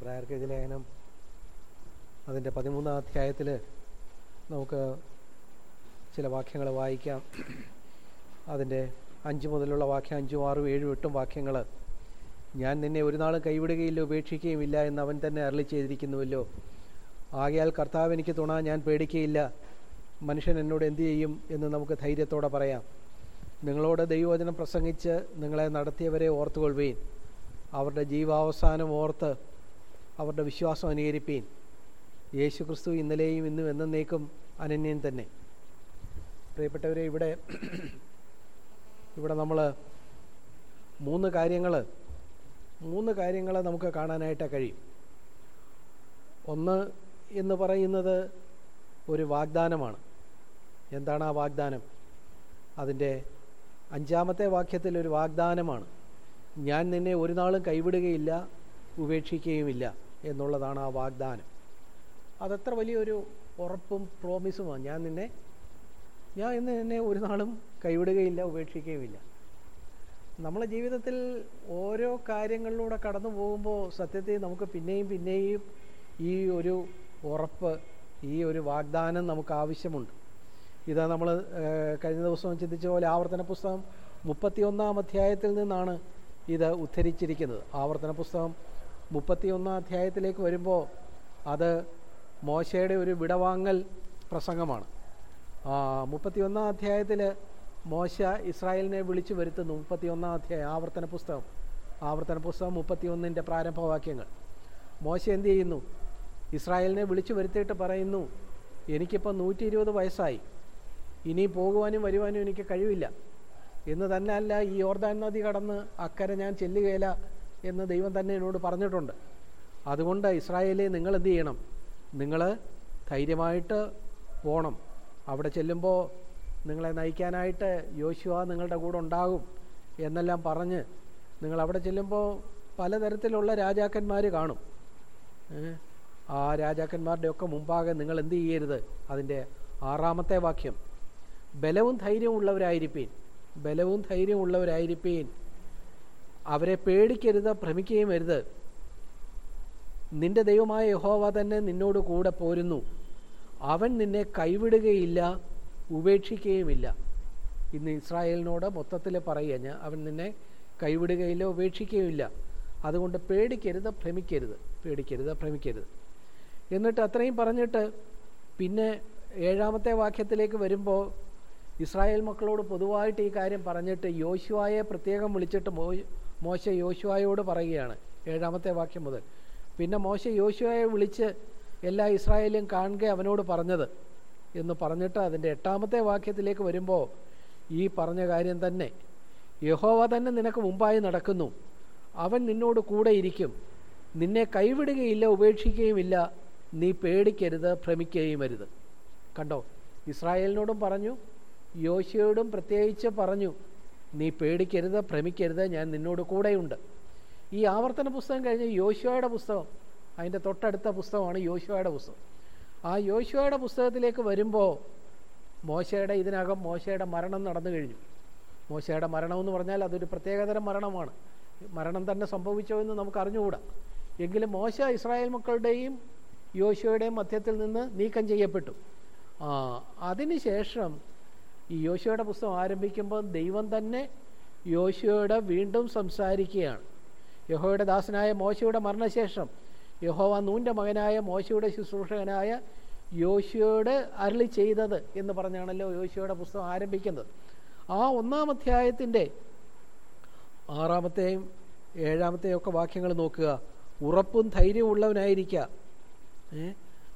എബ്രായർക്ക് ലേഖനം അതിന്റെ പതിമൂന്നാം അധ്യായത്തിൽ നമുക്ക് ചില വാക്യങ്ങൾ വായിക്കാം. അതിന്റെ അഞ്ച് മുതലുള്ള വാക്യം അഞ്ചും ആറും ഏഴും എട്ടും വാക്യങ്ങൾ ഞാൻ നിന്നെ ഒരു നാളും കൈവിടുകയില്ല ഉപേക്ഷിക്കുകയുമില്ല എന്ന് അവൻ തന്നെ അരളി ചെയ്തിരിക്കുന്നുവല്ലോ. ആകയാൽ കർത്താവ് എനിക്ക് തുണ ഞാൻ പേടിക്കുകയില്ല മനുഷ്യൻ എന്നോട് എന്തു ചെയ്യും എന്ന് നമുക്ക് ധൈര്യത്തോടെ പറയാം. നിങ്ങളോട് ദൈവവചനം പ്രസംഗിച്ച് നിങ്ങളെ നടത്തിയവരെ ഓർത്തുകൊള്ളുകയും അവരുടെ ജീവാവസാനം ഓർത്ത് അവരുടെ വിശ്വാസം അനുകരിപ്പീൻ. യേശു ക്രിസ്തു ഇന്നലെയും ഇന്നും എന്നേക്കും അനന്യൻ തന്നെ. പ്രിയപ്പെട്ടവരെ ഇവിടെ ഇവിടെ നമ്മൾ മൂന്ന് കാര്യങ്ങൾ മൂന്ന് കാര്യങ്ങൾ നമുക്ക് കാണാനായിട്ട് കഴിയും. ഒന്ന് എന്ന് പറയുന്നത് ഒരു വാഗ്ദാനമാണ്. എന്താണ് ആ വാഗ്ദാനം? അതിന്റെ അഞ്ചാമത്തെ വാക്യത്തിൽ ഒരു വാഗ്ദാനമാണ്. ഞാൻ നിന്നെ ഒരു നാളും കൈവിടുകയില്ല ഉപേക്ഷിക്കുകയുമില്ല. എന്നുള്ളതാണ് ആ വാഗ്ദാനം. അതത്ര വലിയൊരു ഉറപ്പും പ്രോമിസുമാണ് ഞാൻ നിന്നെ ഞാൻ ഇന്ന് നിന്നെ ഒരു നാളും കൈവിടുകയില്ല ഉപേക്ഷിക്കുകയുമില്ല. നമ്മളെ ജീവിതത്തിൽ ഓരോ കാര്യങ്ങളിലൂടെ കടന്നു പോകുമ്പോൾ സത്യത്തിൽ നമുക്ക് പിന്നെയും പിന്നെയും ഈ ഒരു ഉറപ്പ് ഈ ഒരു വാഗ്ദാനം നമുക്ക് ആവശ്യമുണ്ട്. ഇത് നമ്മൾ കഴിഞ്ഞ ദിവസം ചിന്തിച്ച പോലെ ആവർത്തന പുസ്തകം മുപ്പത്തിയൊന്നാം അധ്യായത്തിൽ നിന്നാണ് ഇത് ഉദ്ധരിച്ചിരിക്കുന്നത്. ആവർത്തന പുസ്തകം മുപ്പത്തിയൊന്നാം അധ്യായത്തിലേക്ക് വരുമ്പോൾ അത് മോശയുടെ ഒരു വിടവാങ്ങൽ പ്രസംഗമാണ്. മുപ്പത്തിയൊന്നാം അധ്യായത്തിൽ മോശ ഇസ്രായേലിനെ വിളിച്ചു വരുത്തുന്നു. മുപ്പത്തിയൊന്നാം അധ്യായം ആവർത്തന പുസ്തകം. ആവർത്തന പുസ്തകം മുപ്പത്തിയൊന്നിന്റെ പ്രാരംഭവാക്യങ്ങൾ. മോശ എന്ത് ചെയ്യുന്നു? ഇസ്രായേലിനെ വിളിച്ചു വരുത്തിയിട്ട് പറയുന്നു എനിക്കിപ്പോൾ നൂറ്റി ഇരുപത് വയസ്സായി. ഇനി പോകുവാനും വരുവാനും എനിക്ക് കഴിവില്ല. എന്ന് തന്നെ അല്ല ഈ യോർദാൻ നദി കടന്ന് അക്കരെ ഞാൻ ചെല്ലുകയില്ല. എന്ന് ദൈവം തന്നെ എന്നോട് പറഞ്ഞിട്ടുണ്ട്. അതുകൊണ്ട് ഇസ്രായേലെ നിങ്ങൾ എന്ത് ചെയ്യണം? നിങ്ങൾ ധൈര്യമായിട്ട് പോകണം അവിടെ ചെല്ലുമ്പോൾ നിങ്ങളെ നയിക്കാനായിട്ട് യോശുവ നിങ്ങളുടെ കൂടെ ഉണ്ടാകും എന്നെല്ലാം പറഞ്ഞ് നിങ്ങൾ അവിടെ ചെല്ലുമ്പോൾ പലതരത്തിലുള്ള രാജാക്കന്മാർ കാണും. ആ രാജാക്കന്മാരുടെയൊക്കെ മുമ്പാകെ നിങ്ങൾ എന്ത് ചെയ്യരുത്? അതിന്റെ ആറാമത്തെ വാക്യം. ബലവും ധൈര്യവും ഉള്ളവരായിരിപ്പീൻ. ബലവും ധൈര്യവും ഉള്ളവരായിരിപ്പീൻ. അവരെ പേടിക്കരുത് ഭ്രമിക്കുകയും വരുത് നിന്റെ ദൈവമായ യഹോവ തന്നെ നിന്നോട് കൂടെ പോരുന്നു. അവൻ നിന്നെ കൈവിടുകയില്ല ഉപേക്ഷിക്കുകയുമില്ല. ഇന്ന് ഇസ്രായേലിനോട് മൊത്തത്തിൽ പറയുക അവൻ നിന്നെ കൈവിടുകയില്ല ഉപേക്ഷിക്കുകയുമില്ല. അതുകൊണ്ട് പേടിക്കരുത് ഭ്രമിക്കരുത്. പേടിക്കരുത് ഭ്രമിക്കരുത്. എന്നിട്ട് അത്രയും പറഞ്ഞിട്ട് പിന്നെ ഏഴാമത്തെ വാക്യത്തിലേക്ക് വരുമ്പോൾ ഇസ്രായേൽ മക്കളോട് പൊതുവായിട്ട് ഈ കാര്യം പറഞ്ഞിട്ട് യോശുവായെ പ്രത്യേകം വിളിച്ചിട്ട് മോശ യോശുവായോട് പറയുകയാണ് ഏഴാമത്തെ വാക്യം മുതൽ. പിന്നെ മോശ യോശുവായെ വിളിച്ച് എല്ലാ ഇസ്രായേലും കാണുക അവനോട് പറഞ്ഞത് എന്ന് പറഞ്ഞിട്ട് അതിന്റെ എട്ടാമത്തെ വാക്യത്തിലേക്ക് വരുമ്പോൾ ഈ പറഞ്ഞ കാര്യം തന്നെ. യഹോവ തന്നെ നിനക്ക് മുമ്പായി നടക്കുന്നു. അവൻ നിന്നോട് കൂടെ ഇരിക്കും. നിന്നെ കൈവിടുകയില്ല ഉപേക്ഷിക്കുകയുമില്ല. നീ പേടിക്കരുത് ഭ്രമിക്കുകയും അരുത് കണ്ടോ? ഇസ്രായേലിനോടും പറഞ്ഞു യോശയോടും പ്രത്യേകിച്ച് പറഞ്ഞു നീ പേടിക്കരുത് ഭ്രമിക്കരുത് ഞാൻ നിന്നോട് കൂടെയുണ്ട്. ഈ ആവർത്തന പുസ്തകം കഴിഞ്ഞ് യോശുവയുടെ പുസ്തകം അതിന്റെ തൊട്ടടുത്ത പുസ്തകമാണ് യോശുവയുടെ പുസ്തകം. ആ യോശുവയുടെ പുസ്തകത്തിലേക്ക് വരുമ്പോൾ മോശയുടെ ഇതിനകം മോശയുടെ മരണം നടന്നു കഴിഞ്ഞു. മോശയുടെ മരണമെന്ന് പറഞ്ഞാൽ അതൊരു പ്രത്യേകതരം മരണമാണ്. മരണം തന്നെ സംഭവിച്ചോ എന്ന് നമുക്ക് അറിഞ്ഞുകൂടാ. എങ്കിലും മോശ ഇസ്രായേൽ മക്കളുടെയും യോശുവയുടെയും മധ്യത്തിൽ നിന്ന് നീക്കം ചെയ്യപ്പെട്ടു. അതിനുശേഷം ഈ യോശുവയുടെ പുസ്തകം ആരംഭിക്കുമ്പോൾ ദൈവം തന്നെ യോശുവയുടെ വീണ്ടും സംസാരിക്കുകയാണ്. യഹോയുടെ ദാസനായ മോശയുടെ മരണശേഷം യഹോവ നൂന്റെ മകനായ മോശയുടെ ശുശ്രൂഷകനായ യോശുവയോട് അരളി ചെയ്തത് എന്ന് പറഞ്ഞാണല്ലോ യോശുവയുടെ പുസ്തകം ആരംഭിക്കുന്നത്. ആ ഒന്നാം അധ്യായത്തിന്റെ ആറാമത്തെയും ഏഴാമത്തെയും ഒക്കെ വാക്യങ്ങൾ നോക്കുക. ഉറപ്പും ധൈര്യവും ഉള്ളവനായിരിക്കുക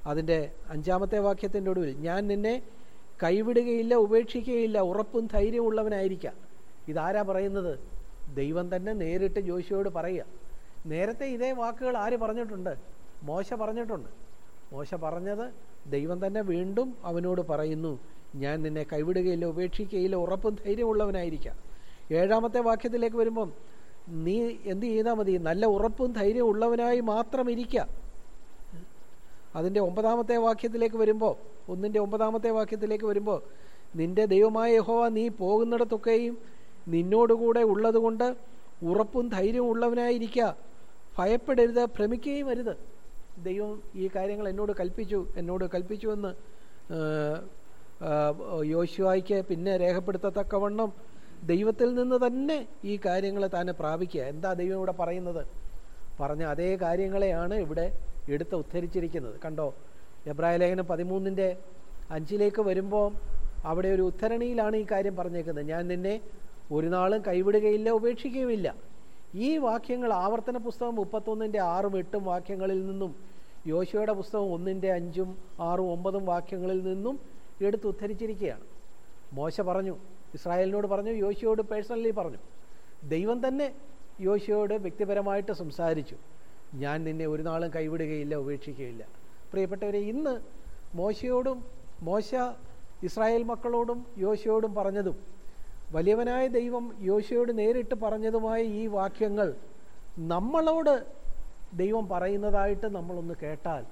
അതിന്റെ അഞ്ചാമത്തെ വാക്യത്തിന്റെ ഒടുവിൽ ഞാൻ നിന്നെ കൈവിടുകയില്ല ഉപേക്ഷിക്കുകയില്ല ഉറപ്പും ധൈര്യവും ഉള്ളവനായിരിക്കാം. ഇതാരാ പറയുന്നത്? ദൈവം തന്നെ നേരിട്ട് ജോഷിയോട് പറയുക. നേരത്തെ ഇതേ വാക്കുകൾ ആര് പറഞ്ഞിട്ടുണ്ട്? മോശ പറഞ്ഞിട്ടുണ്ട്. മോശ പറഞ്ഞത് ദൈവം തന്നെ വീണ്ടും അവനോട് പറയുന്നു ഞാൻ നിന്നെ കൈവിടുകയില്ല ഉപേക്ഷിക്കുകയില്ല ഉറപ്പും ധൈര്യമുള്ളവനായിരിക്കാം ഏഴാമത്തെ വാക്യത്തിലേക്ക് വരുമ്പം നീ എന്ത് ചെയ്താൽ മതി? നല്ല ഉറപ്പും ധൈര്യമുള്ളവനായി മാത്രം ഇരിക്കുക അതിന്റെ ഒമ്പതാമത്തെ വാക്യത്തിലേക്ക് വരുമ്പോൾ ഒന്നിന്റെ ഒമ്പതാമത്തെ വാക്യത്തിലേക്ക് വരുമ്പോൾ നിന്റെ ദൈവമായ യഹോവ നീ പോകുന്നിടത്തൊക്കെയും നിന്നോടുകൂടെ ഉള്ളതുകൊണ്ട് ഉറപ്പും ധൈര്യവും ഉള്ളവനായിരിക്കുക ഭയപ്പെടരുത് ഭ്രമിക്കുകയും വരുത് ദൈവം ഈ കാര്യങ്ങൾ എന്നോട് കൽപ്പിച്ചു എന്നോട് കൽപ്പിച്ചുവെന്ന് യോശുവായിക്ക് പിന്നെ രേഖപ്പെടുത്തത്തക്കവണ്ണം ദൈവത്തിൽ നിന്ന് തന്നെ ഈ കാര്യങ്ങൾ താനെ പ്രാപിക്കുക. എന്താ ദൈവം ഇവിടെ പറയുന്നത്? പറഞ്ഞ അതേ കാര്യങ്ങളെയാണ് ഇവിടെ എടുത്ത് ഉദ്ധരിച്ചിരിക്കുന്നത്. കണ്ടോ? എബ്രായ ലേഖനം പതിമൂന്നിന്റെ അഞ്ചിലേക്ക് വരുമ്പോൾ അവിടെ ഒരു ഉദ്ധരണിയിലാണ് ഈ കാര്യം പറഞ്ഞേക്കുന്നത്. ഞാൻ നിന്നെ ഒരു നാളും കൈവിടുകയില്ല ഉപേക്ഷിക്കുകയുമില്ല. ഈ വാക്യങ്ങൾ ആവർത്തന പുസ്തകം മുപ്പത്തൊന്നിന്റെ ആറും എട്ടും വാക്യങ്ങളിൽ നിന്നും യോശുവയുടെ പുസ്തകം ഒന്നിന്റെ അഞ്ചും ആറും ഒമ്പതും വാക്യങ്ങളിൽ നിന്നും എടുത്ത് ഉദ്ധരിച്ചിരിക്കുകയാണ്. മോശ പറഞ്ഞു ഇസ്രായേലിനോട് പറഞ്ഞു യോശുവോട് പേഴ്സണലി പറഞ്ഞു. ദൈവം തന്നെ യോശുവോട് വ്യക്തിപരമായിട്ട് സംസാരിച്ചു. ഞാൻ നിന്നെ ഒരു നാളും കൈവിടുകയില്ല ഉപേക്ഷിക്കുകയില്ല. പ്രിയപ്പെട്ടവരെ ഇന്ന് മോശയോടും മോശ ഇസ്രായേൽ മക്കളോടും യോശയോടും പറഞ്ഞതും വലിയവനായ ദൈവം യോശയോട് നേരിട്ട് പറഞ്ഞതുമായ ഈ വാക്യങ്ങൾ നമ്മളോട് ദൈവം പറയുന്നതായിട്ട് നമ്മളൊന്ന് കേട്ടാൽ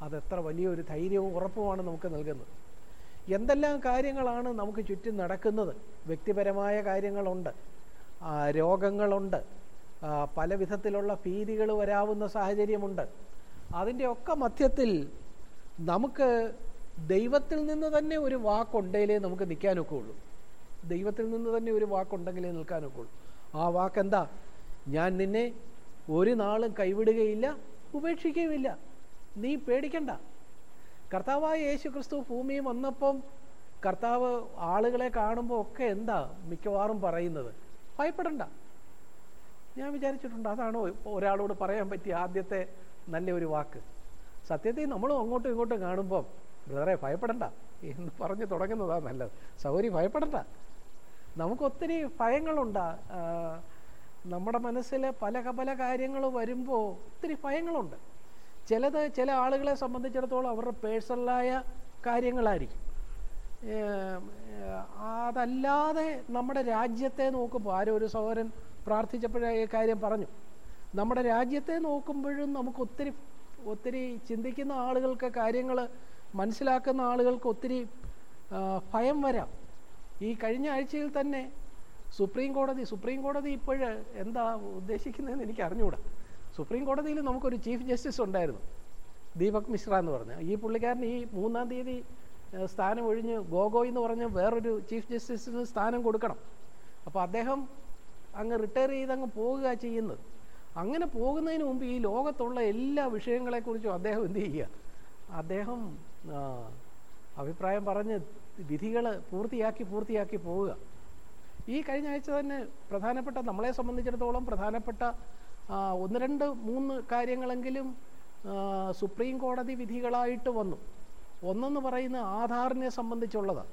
അതെത്ര വലിയൊരു ധൈര്യവും ഉറപ്പുമാണ് നമുക്ക് നൽകുന്നത്. എന്തെല്ലാം കാര്യങ്ങളാണ് നമുക്ക് ചുറ്റും നടക്കുന്നത്? വ്യക്തിപരമായ കാര്യങ്ങളുണ്ട് രോഗങ്ങളുണ്ട് പല വിധത്തിലുള്ള ഭീതികൾ വരാവുന്ന സാഹചര്യമുണ്ട്. അതിന്റെ ഒക്കെ മധ്യത്തിൽ നമുക്ക് ദൈവത്തിൽ നിന്ന് തന്നെ ഒരു വാക്കുണ്ടെങ്കിലേ നമുക്ക് നിൽക്കാനൊക്കെ ഉള്ളൂ ദൈവത്തിൽ നിന്ന് തന്നെ ഒരു വാക്കുണ്ടെങ്കിലേ നിൽക്കാനൊക്കെ ഉള്ളൂ ആ വാക്കെന്താ? ഞാൻ നിന്നെ ഒരു നാളും കൈവിടുകയില്ല ഉപേക്ഷിക്കുകയുമില്ല. നീ പേടിക്കണ്ട. കർത്താവായ യേശു ക്രിസ്തു ഭൂമിയിൽ വന്നപ്പം കർത്താവ് ആളുകളെ കാണുമ്പോൾ ഒക്കെ എന്താ മിക്കവാറും പറയുന്നത്? ഭയപ്പെടണ്ട. ഞാൻ വിചാരിച്ചിട്ടുണ്ട് അതാണോ ഒരാളോട് പറയാൻ പറ്റിയ ആദ്യത്തെ നല്ല ഒരു വാക്ക്. സത്യത്തിൽ നമ്മളും അങ്ങോട്ടും ഇങ്ങോട്ടും കാണുമ്പം ബ്രദറെ ഭയപ്പെടണ്ട. എന്ന് പറഞ്ഞ് തുടങ്ങുന്നതാണ് നല്ലത്. സൗരി ഭയപ്പെടണ്ട. നമുക്കൊത്തിരി ഭയങ്ങളുണ്ട്. നമ്മുടെ മനസ്സിൽ പല പല കാര്യങ്ങൾ വരുമ്പോൾ ഒത്തിരി ഭയങ്ങളുണ്ട്. ചിലത് ചില ആളുകളെ സംബന്ധിച്ചിടത്തോളം അവരുടെ പേഴ്സണലായ കാര്യങ്ങളായിരിക്കും. അതല്ലാതെ നമ്മുടെ രാജ്യത്തെ നോക്കുമ്പോൾ ആരോ ഒരു സഹോദരൻ പ്രാർത്ഥിച്ചപ്പോഴേ ഈ കാര്യം പറഞ്ഞു. നമ്മുടെ രാജ്യത്തെ നോക്കുമ്പോഴും നമുക്ക് ഒത്തിരി ഒത്തിരി ചിന്തിക്കുന്ന ആളുകൾക്ക് കാര്യങ്ങൾ മനസ്സിലാക്കുന്ന ആളുകൾക്ക് ഒത്തിരി ഭയം വരാം. ഈ കഴിഞ്ഞ ആഴ്ചയിൽ തന്നെ സുപ്രീം കോടതി സുപ്രീം കോടതി ഇപ്പോൾ എന്താ ഉദ്ദേശിക്കുന്നതെന്ന് എനിക്ക് അറിഞ്ഞുകൂടാ സുപ്രീം കോടതിയിൽ നമുക്കൊരു ചീഫ് ജസ്റ്റിസ് ഉണ്ടായിരുന്നു ദീപക് മിശ്ര എന്ന് പറഞ്ഞു. ഈ പുള്ളിക്കാരൻ ഈ മൂന്നാം തീയതി സ്ഥാനം ഒഴിഞ്ഞ് ഗോഗോയ് എന്ന് പറഞ്ഞ് വേറൊരു ചീഫ് ജസ്റ്റിസിന് സ്ഥാനം കൊടുക്കണം. അപ്പോൾ അദ്ദേഹം അങ്ങ് റിട്ടയർ ചെയ്ത് അങ്ങ് പോവുക ചെയ്യുന്നത്. അങ്ങനെ പോകുന്നതിന് മുമ്പ് ഈ ലോകത്തുള്ള എല്ലാ വിഷയങ്ങളെക്കുറിച്ചും അദ്ദേഹം എന്ത് ചെയ്യുക? അദ്ദേഹം അഭിപ്രായം പറഞ്ഞ് വിധികൾ പൂർത്തിയാക്കി പൂർത്തിയാക്കി പോവുക. ഈ കഴിഞ്ഞ ആഴ്ച തന്നെ പ്രധാനപ്പെട്ട നമ്മളെ സംബന്ധിച്ചിടത്തോളം പ്രധാനപ്പെട്ട ഒന്ന് രണ്ട് മൂന്ന് കാര്യങ്ങളെങ്കിലും സുപ്രീം കോടതി വിധികളായിട്ട് വന്നു. ഒന്നെന്ന് പറയുന്ന ആധാറിനെ സംബന്ധിച്ചുള്ളതാണ്.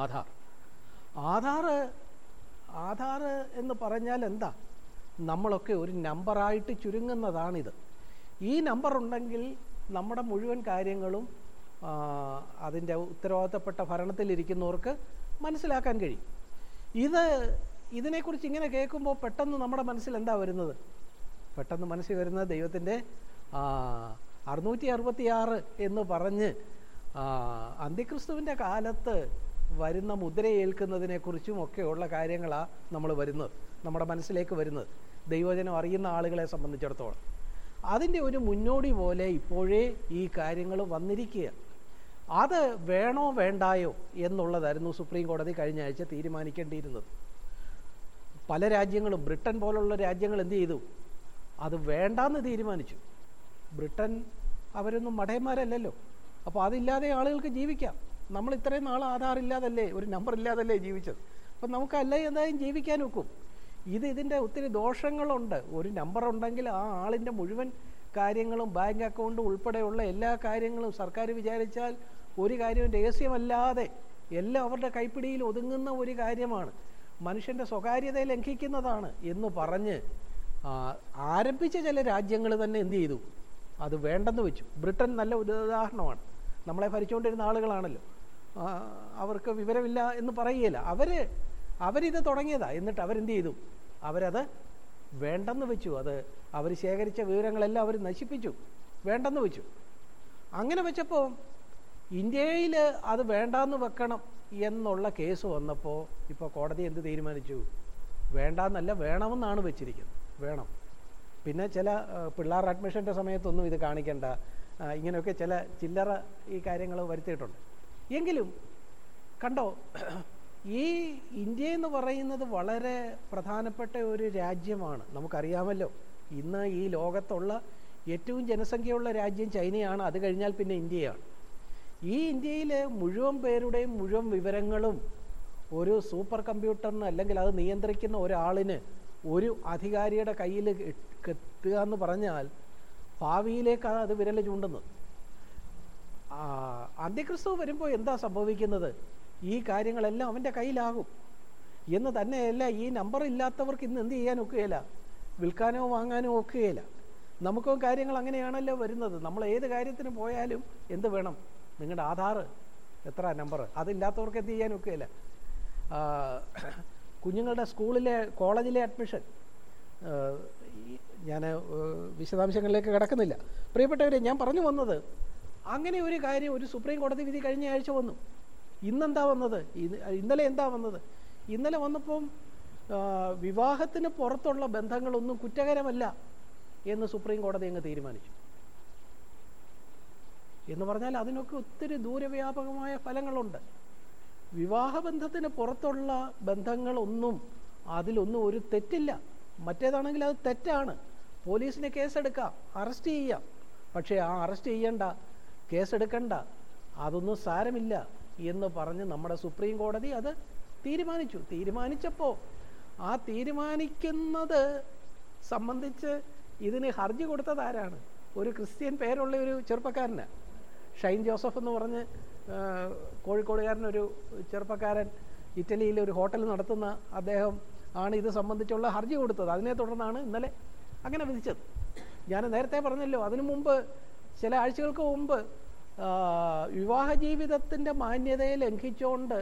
ആധാർ. ആധാർ ആധാർ എന്ന് പറഞ്ഞാൽ എന്താ? നമ്മളൊക്കെ ഒരു നമ്പറായിട്ട് ചുരുങ്ങുന്നതാണിത്. ഈ നമ്പർ ഉണ്ടെങ്കിൽ നമ്മുടെ മുഴുവൻ കാര്യങ്ങളും അതിന്റെ ഉത്തരവാദിത്തപ്പെട്ട ഭരണത്തിലിരിക്കുന്നവർക്ക് മനസ്സിലാക്കാൻ കഴിയും. ഇത് ഇതിനെക്കുറിച്ച് ഇങ്ങനെ കേൾക്കുമ്പോൾ പെട്ടെന്ന് നമ്മുടെ മനസ്സിൽ എന്താ വരുന്നത്? പെട്ടെന്ന് മനസ്സിൽ വരുന്നത് ദൈവത്തിന്റെ അറുന്നൂറ്റി അറുപത്തിയാറ് എന്ന് പറഞ്ഞ് അന്ത്യക്രിസ്തുവിന്റെ കാലത്ത് വരുന്ന മുദ്രയേൽക്കുന്നതിനെക്കുറിച്ചും ഒക്കെയുള്ള കാര്യങ്ങളാണ് നമ്മൾ വരുന്നത് നമ്മുടെ മനസ്സിലേക്ക് വരുന്നത്. ദൈവജനം അറിയുന്ന ആളുകളെ സംബന്ധിച്ചിടത്തോളം. അതിന്റെ ഒരു മുന്നോടി പോലെ ഇപ്പോഴേ ഈ കാര്യങ്ങൾ വന്നിരിക്കുക അത് വേണോ വേണ്ടായോ എന്നുള്ളതായിരുന്നു സുപ്രീം കോടതി കഴിഞ്ഞ ആഴ്ച തീരുമാനിക്കേണ്ടിയിരുന്നത്. പല രാജ്യങ്ങളും ബ്രിട്ടൻ പോലുള്ള രാജ്യങ്ങൾ എന്ത് ചെയ്തു? അത് വേണ്ടാന്ന് തീരുമാനിച്ചു. ബ്രിട്ടൻ അവരൊന്നും മടയന്മാരല്ലല്ലോ. അപ്പോൾ അതില്ലാതെ ആളുകൾക്ക് ജീവിക്കാം. നമ്മൾ ഇത്രയും നാൾ ആധാർ ഇല്ലാതല്ലേ ഒരു നമ്പർ ഇല്ലാതല്ലേ ജീവിച്ചത്? അപ്പം നമുക്ക് അല്ലേ എന്തായാലും ജീവിക്കാൻ ഒക്കും. ഇത് ഇതിന്റെ ഒത്തിരി ദോഷങ്ങളുണ്ട്. ഒരു നമ്പർ ഉണ്ടെങ്കിൽ ആ ആളിന്റെ മുഴുവൻ കാര്യങ്ങളും ബാങ്ക് അക്കൗണ്ടും ഉൾപ്പെടെയുള്ള എല്ലാ കാര്യങ്ങളും സർക്കാർ വിചാരിച്ചാൽ ഒരു കാര്യവും രഹസ്യമല്ലാതെ എല്ലാം അവരുടെ കൈപ്പിടിയിൽ ഒതുങ്ങുന്ന ഒരു കാര്യമാണ്. മനുഷ്യന്റെ സ്വകാര്യതയെ ലംഘിക്കുന്നതാണ് എന്ന് പറഞ്ഞ് ആരംഭിച്ച ചില രാജ്യങ്ങൾ തന്നെ എന്ത് ചെയ്തു? അത് വേണ്ടെന്ന് വെച്ചു. ബ്രിട്ടൻ നല്ല ഉദാഹരണമാണ്. നമ്മളെ ഭരിച്ചുകൊണ്ടിരുന്ന ആളുകളാണല്ലോ. അവർക്ക് വിവരമില്ല എന്ന് പറയുകയില്ല അവർ അവരിത് തുടങ്ങിയതാണ് എന്നിട്ട് അവരെന്ത് ചെയ്തു അവരത് വേണ്ടെന്ന് വെച്ചു. അത് അവർ ശേഖരിച്ച വിവരങ്ങളെല്ലാം അവർ നശിപ്പിച്ചു. വേണ്ടെന്ന് വെച്ചു. അങ്ങനെ വെച്ചപ്പോൾ ഇന്ത്യയിൽ അത് വേണ്ടാന്ന് വെക്കണം എന്നുള്ള കേസ് വന്നപ്പോൾ ഇപ്പോൾ കോടതി എന്ത് തീരുമാനിച്ചു? വേണ്ടാന്നല്ല വേണമെന്നാണ് വെച്ചിരിക്കുന്നത്. വേണം. പിന്നെ ചില പിള്ളേർ അഡ്മിഷന്റെ സമയത്തൊന്നും ഇത് കാണിക്കേണ്ട. ഇങ്ങനെയൊക്കെ ചില ചില്ലറ ഈ കാര്യങ്ങൾ വരുത്തിയിട്ടുണ്ട്. എങ്കിലും കണ്ടോ ഈ ഇന്ത്യ എന്ന് പറയുന്നത് വളരെ പ്രധാനപ്പെട്ട ഒരു രാജ്യമാണ്. നമുക്കറിയാമല്ലോ ഇന്ന് ഈ ലോകത്തുള്ള ഏറ്റവും ജനസംഖ്യയുള്ള രാജ്യം ചൈനയാണ്. അത് കഴിഞ്ഞാൽ പിന്നെ ഇന്ത്യയാണ്. ഈ ഇന്ത്യയിലെ മുഴുവൻ പേരുടെയും മുഴുവൻ വിവരങ്ങളും ഒരു സൂപ്പർ കമ്പ്യൂട്ടറിന് അല്ലെങ്കിൽ അത് നിയന്ത്രിക്കുന്ന ഒരാളിന് ഒരു അധികാരിയുടെ കയ്യിൽ എത്തുക എന്ന് പറഞ്ഞാൽ ഭാവിയിലേക്കാണ് അത് വിരൽ ചൂണ്ടുന്നത്. അന്ത്യക്രിസ്തു വരുമ്പോൾ എന്താ സംഭവിക്കുന്നത്? ഈ കാര്യങ്ങളെല്ലാം അവന്റെ കയ്യിലാകും. എന്ന് തന്നെയല്ല ഈ നമ്പർ ഇല്ലാത്തവർക്ക് ഇന്ന് എന്ത് ചെയ്യാൻ ഒക്കുകയില്ല? വിൽക്കാനോ വാങ്ങാനോ ഒക്കുകയില്ല. നമുക്കും കാര്യങ്ങൾ അങ്ങനെയാണല്ലോ വരുന്നത്. നമ്മൾ ഏത് കാര്യത്തിന് പോയാലും എന്ത് വേണം? നിങ്ങളുടെ ആധാർ എത്ര നമ്പർ അതില്ലാത്തവർക്ക് എന്ത് ചെയ്യാൻ ഒക്കുകയില്ല. കുഞ്ഞുങ്ങളുടെ സ്കൂളിലെ കോളേജിലെ അഡ്മിഷൻ ഞാൻ വിശദാംശങ്ങളിലേക്ക് കിടക്കുന്നില്ല. പ്രിയപ്പെട്ടവരെ ഞാൻ പറഞ്ഞു വന്നത് അങ്ങനെ ഒരു കാര്യം ഒരു സുപ്രീം കോടതി വിധി കഴിഞ്ഞ ആഴ്ച വന്നു. ഇന്നെന്താ വന്നത്? ഇന്നലെ എന്താ വന്നത്? ഇന്നലെ വന്നപ്പം വിവാഹത്തിന് പുറത്തുള്ള ബന്ധങ്ങളൊന്നും കുറ്റകരമല്ല എന്ന് സുപ്രീം കോടതി അങ്ങ് തീരുമാനിച്ചു. എന്ന് പറഞ്ഞാൽ അതിനൊക്കെ ഒത്തിരി ദൂരവ്യാപകമായ ഫലങ്ങളുണ്ട്. വിവാഹബന്ധത്തിന് പുറത്തുള്ള ബന്ധങ്ങളൊന്നും അതിലൊന്നും ഒരു തെറ്റില്ല. മറ്റേതാണെങ്കിൽ അത് തെറ്റാണ്. പോലീസിന് കേസെടുക്കാം അറസ്റ്റ് ചെയ്യാം. പക്ഷേ ആ അറസ്റ്റ് ചെയ്യണ്ട കേസെടുക്കണ്ട. അതൊന്നും സാരമില്ല എന്ന് പറഞ്ഞ് നമ്മുടെ സുപ്രീം കോടതി അത് തീരുമാനിച്ചു. തീരുമാനിച്ചപ്പോൾ ആ തീരുമാനിക്കുന്നത് സംബന്ധിച്ച് ഇതിന് ഹർജി കൊടുത്തത് ആരാണ്? ഒരു ക്രിസ്ത്യൻ പേരുള്ള ഒരു ചെറുപ്പക്കാരന്. ഷൈൻ ജോസഫ് എന്ന് പറഞ്ഞ് കോഴിക്കോടുകാരനൊരു ചെറുപ്പക്കാരൻ ഇറ്റലിയിലെ ഒരു ഹോട്ടൽ നടത്തുന്ന അദ്ദേഹം ആണ് ഇത് സംബന്ധിച്ചുള്ള ഹർജി കൊടുത്തത്. അതിനെ തുടർന്നാണ് ഇന്നലെ അങ്ങനെ വിധിച്ചത്. ഞാൻ നേരത്തെ പറഞ്ഞല്ലോ അതിനു മുമ്പ് ചില ആഴ്ചകൾക്ക് മുമ്പ് വിവാഹ ജീവിതത്തിന്റെ മാന്യതയെ ലംഘിച്ചുകൊണ്ട്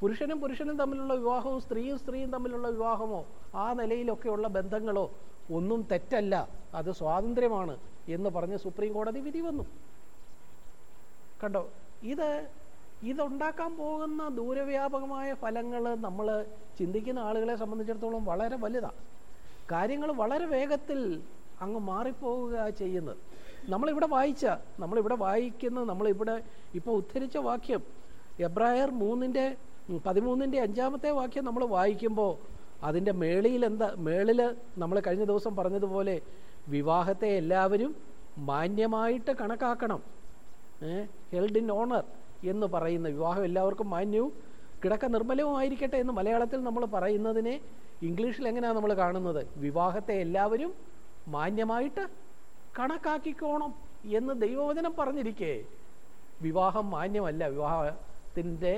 പുരുഷനും പുരുഷനും തമ്മിലുള്ള വിവാഹവും സ്ത്രീയും സ്ത്രീയും തമ്മിലുള്ള വിവാഹമോ ആ നിലയിലൊക്കെയുള്ള ബന്ധങ്ങളോ ഒന്നും തെറ്റല്ല. അത് സ്വാതന്ത്ര്യമാണ് എന്ന് പറഞ്ഞ് സുപ്രീം കോടതി വിധി വന്നു. കണ്ടോ? ഇത് ഇതുണ്ടാക്കാൻ പോകുന്ന ദൂരവ്യാപകമായ ഫലങ്ങൾ നമ്മൾ ചിന്തിക്കുന്ന ആളുകളെ സംബന്ധിച്ചിടത്തോളം വളരെ വലുതാണ് കാര്യങ്ങൾ വളരെ വേഗത്തിൽ അങ്ങ് മാറിപ്പോവുക ചെയ്യുന്നത്. നമ്മളിവിടെ വായിച്ച നമ്മളിവിടെ വായിക്കുന്ന നമ്മളിവിടെ ഇപ്പോൾ ഉദ്ധരിച്ച വാക്യം എബ്രായർ മൂന്നിന്റെ പതിമൂന്നിന്റെ അഞ്ചാമത്തെ വാക്യം നമ്മൾ വായിക്കുമ്പോൾ അതിന്റെ മേളിയിൽ എന്താ മേളിൽ നമ്മൾ കഴിഞ്ഞ ദിവസം പറഞ്ഞതുപോലെ വിവാഹത്തെ എല്ലാവരും മാന്യമായിട്ട് കണക്കാക്കണം. ഹെൽഡ് ഇൻ ഓണർ എന്ന് പറയുന്ന വിവാഹം എല്ലാവർക്കും മാന്യവും കിടക്ക നിർമ്മലവുമായിരിക്കട്ടെ എന്ന് മലയാളത്തിൽ നമ്മൾ പറയുന്നതിനെ ഇംഗ്ലീഷിൽ എങ്ങനെയാണ് നമ്മൾ കാണുന്നത്? വിവാഹത്തെ എല്ലാവരും മാന്യമായിട്ട് കണക്കാക്കിക്കോണം എന്ന് ദൈവവചനം പറഞ്ഞിരിക്കേ. വിവാഹം മാന്യമല്ല വിവാഹത്തിന്റെ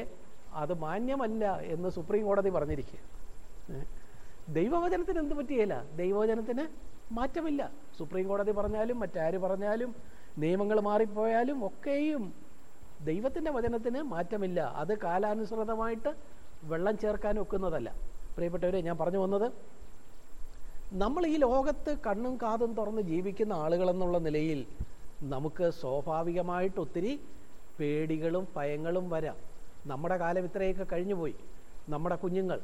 അത് മാന്യമല്ല എന്ന് സുപ്രീം കോടതി പറഞ്ഞിരിക്കേ? ദൈവവചനത്തിന് എന്ത് പറ്റിയല്ല ദൈവവചനത്തിന് മാറ്റമില്ല. സുപ്രീം കോടതി പറഞ്ഞാലും മറ്റാര് പറഞ്ഞാലും നിയമങ്ങൾ മാറിപ്പോയാലും ഒക്കെയും ദൈവത്തിന്റെ വചനത്തിന് മാറ്റമില്ല. അത് കാലാനുസൃതമായിട്ട് വെള്ളം ചേർക്കാൻ ഒക്കുന്നതല്ല. പ്രിയപ്പെട്ടവരെ ഞാൻ പറഞ്ഞു വന്നത് നമ്മൾ ഈ ലോകത്ത് കണ്ണും കാതും തുറന്ന് ജീവിക്കുന്ന ആളുകളെന്നുള്ള നിലയിൽ നമുക്ക് സ്വാഭാവികമായിട്ട് ഒത്തിരി പേടികളും ഭയങ്ങളും വരാം. നമ്മുടെ കാലം ഇത്രയൊക്കെ കഴിഞ്ഞു പോയി നമ്മുടെ കുഞ്ഞുങ്ങൾ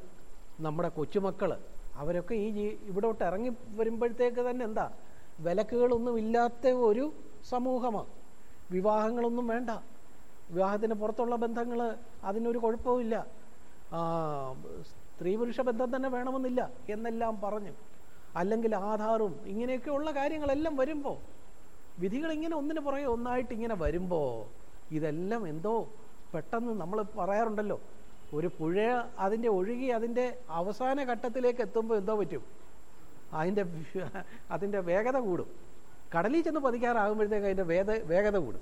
നമ്മുടെ കൊച്ചുമക്കൾ അവരൊക്കെ ഈ ഇവിടോട്ട് ഇറങ്ങി വരുമ്പോഴത്തേക്ക് തന്നെ എന്താ? വിലക്കുകളൊന്നും ഇല്ലാത്ത ഒരു സമൂഹമാണ്. വിവാഹങ്ങളൊന്നും വേണ്ട. വിവാഹത്തിന് പുറത്തുള്ള ബന്ധങ്ങൾ അതിനൊരു കുഴപ്പവുമില്ല. സ്ത്രീ പുരുഷ ബന്ധം തന്നെ വേണമെന്നില്ല എന്നെല്ലാം പറഞ്ഞു. അല്ലെങ്കിൽ ആധാറും ഇങ്ങനെയൊക്കെയുള്ള കാര്യങ്ങളെല്ലാം വരുമ്പോൾ വിധികൾ ഇങ്ങനെ ഒന്നിന് പുറകെ ഒന്നായിട്ട് ഇങ്ങനെ വരുമ്പോൾ ഇതെല്ലാം എന്തോ പെട്ടെന്ന് നമ്മൾ പറയാറുണ്ടല്ലോ. ഒരു പുഴ അതിന്റെ ഒഴുകി അതിന്റെ അവസാന ഘട്ടത്തിലേക്ക് എത്തുമ്പോൾ എന്തോ പറ്റും. അതിന്റെ അതിന്റെ വേഗത കൂടും. കടലിൽ ചെന്ന് പതിക്കാറാകുമ്പോഴത്തേക്ക് അതിന്റെ വേദ വേഗത കൂടും.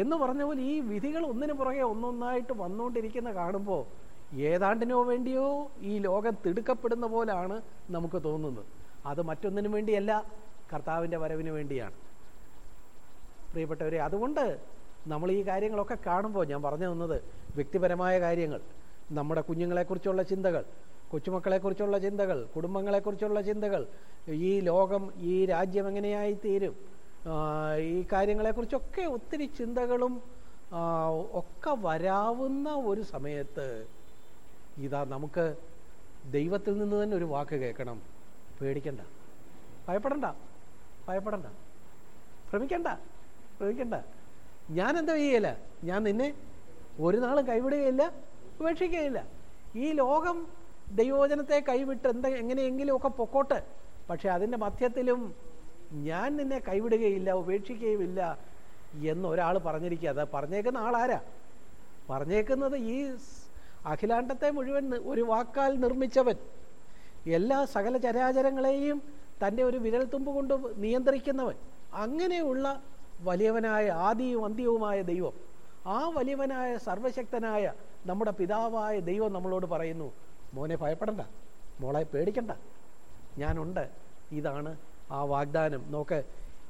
എന്ന് പറഞ്ഞ പോലെ ഈ വിധികൾ ഒന്നിനു പുറകെ ഒന്നൊന്നായിട്ട് വന്നുകൊണ്ടിരിക്കുന്ന കാണുമ്പോൾ ഏതാണ്ടിനോ വേണ്ടിയോ ഈ ലോകം തിടുക്കപ്പെടുന്ന പോലാണ് നമുക്ക് തോന്നുന്നത്. അത് മറ്റൊന്നിനു വേണ്ടിയല്ല കർത്താവിന്റെ വരവിന് വേണ്ടിയാണ്. പ്രിയപ്പെട്ടവരെ അതുകൊണ്ട് നമ്മൾ ഈ കാര്യങ്ങളൊക്കെ കാണുമ്പോൾ ഞാൻ പറഞ്ഞു തന്നത് വ്യക്തിപരമായ കാര്യങ്ങൾ നമ്മുടെ കുഞ്ഞുങ്ങളെക്കുറിച്ചുള്ള ചിന്തകൾ കൊച്ചുമക്കളെക്കുറിച്ചുള്ള ചിന്തകൾ കുടുംബങ്ങളെക്കുറിച്ചുള്ള ചിന്തകൾ ഈ ലോകം ഈ രാജ്യം എങ്ങനെയായി തീരും ഈ കാര്യങ്ങളെക്കുറിച്ചൊക്കെ ഒത്തിരി ചിന്തകളും ഒക്കെ വരാവുന്ന ഒരു സമയത്ത് ഇതാ നമുക്ക് ദൈവത്തിൽ നിന്ന് തന്നെ ഒരു വാക്ക് കേൾക്കണം. പേടിക്കണ്ട. ഭയപ്പെടണ്ട. ഭയപ്പെടണ്ട. ഭ്രമിക്കണ്ട. ഭ്രമിക്കണ്ട. ഞാൻ എന്താ ചെയ്യല ഞാൻ നിന്നെ ഒരു നാളും കൈവിടുകയില്ല ഉപേക്ഷിക്കുകയില്ല. ഈ ലോകം ദൈവോചനത്തെ കൈവിട്ട് എന്താ എങ്ങനെയെങ്കിലും ഒക്കെ പൊക്കോട്ട്. പക്ഷെ അതിന്റെ മധ്യത്തിലും ഞാൻ നിന്നെ കൈവിടുകയില്ല ഉപേക്ഷിക്കുകയുമില്ല എന്ന് ഒരാൾ പറഞ്ഞിരിക്കുക. അത് പറഞ്ഞേക്കുന്ന ആളാരാ? പറഞ്ഞേക്കുന്നത് ഈ അഖിലാണ്ടത്തെ മുഴുവൻ ഒരു വാക്കാൽ നിർമ്മിച്ചവൻ. എല്ലാ സകല ചരാചരങ്ങളെയും തന്റെ ഒരു വിരൽത്തുമ്പ് കൊണ്ട് നിയന്ത്രിക്കുന്നവൻ. അങ്ങനെയുള്ള വലിയവനായ ആദിയും അന്ത്യവുമായ ദൈവം ആ വലിയവനായ സർവശക്തനായ നമ്മുടെ പിതാവായ ദൈവം നമ്മളോട് പറയുന്നു മോനെ ഭയപ്പെടണ്ട. മോളെ പേടിക്കണ്ട. ഞാനുണ്ട്. ഇതാണ് ആ വാഗ്ദാനം. നോക്ക്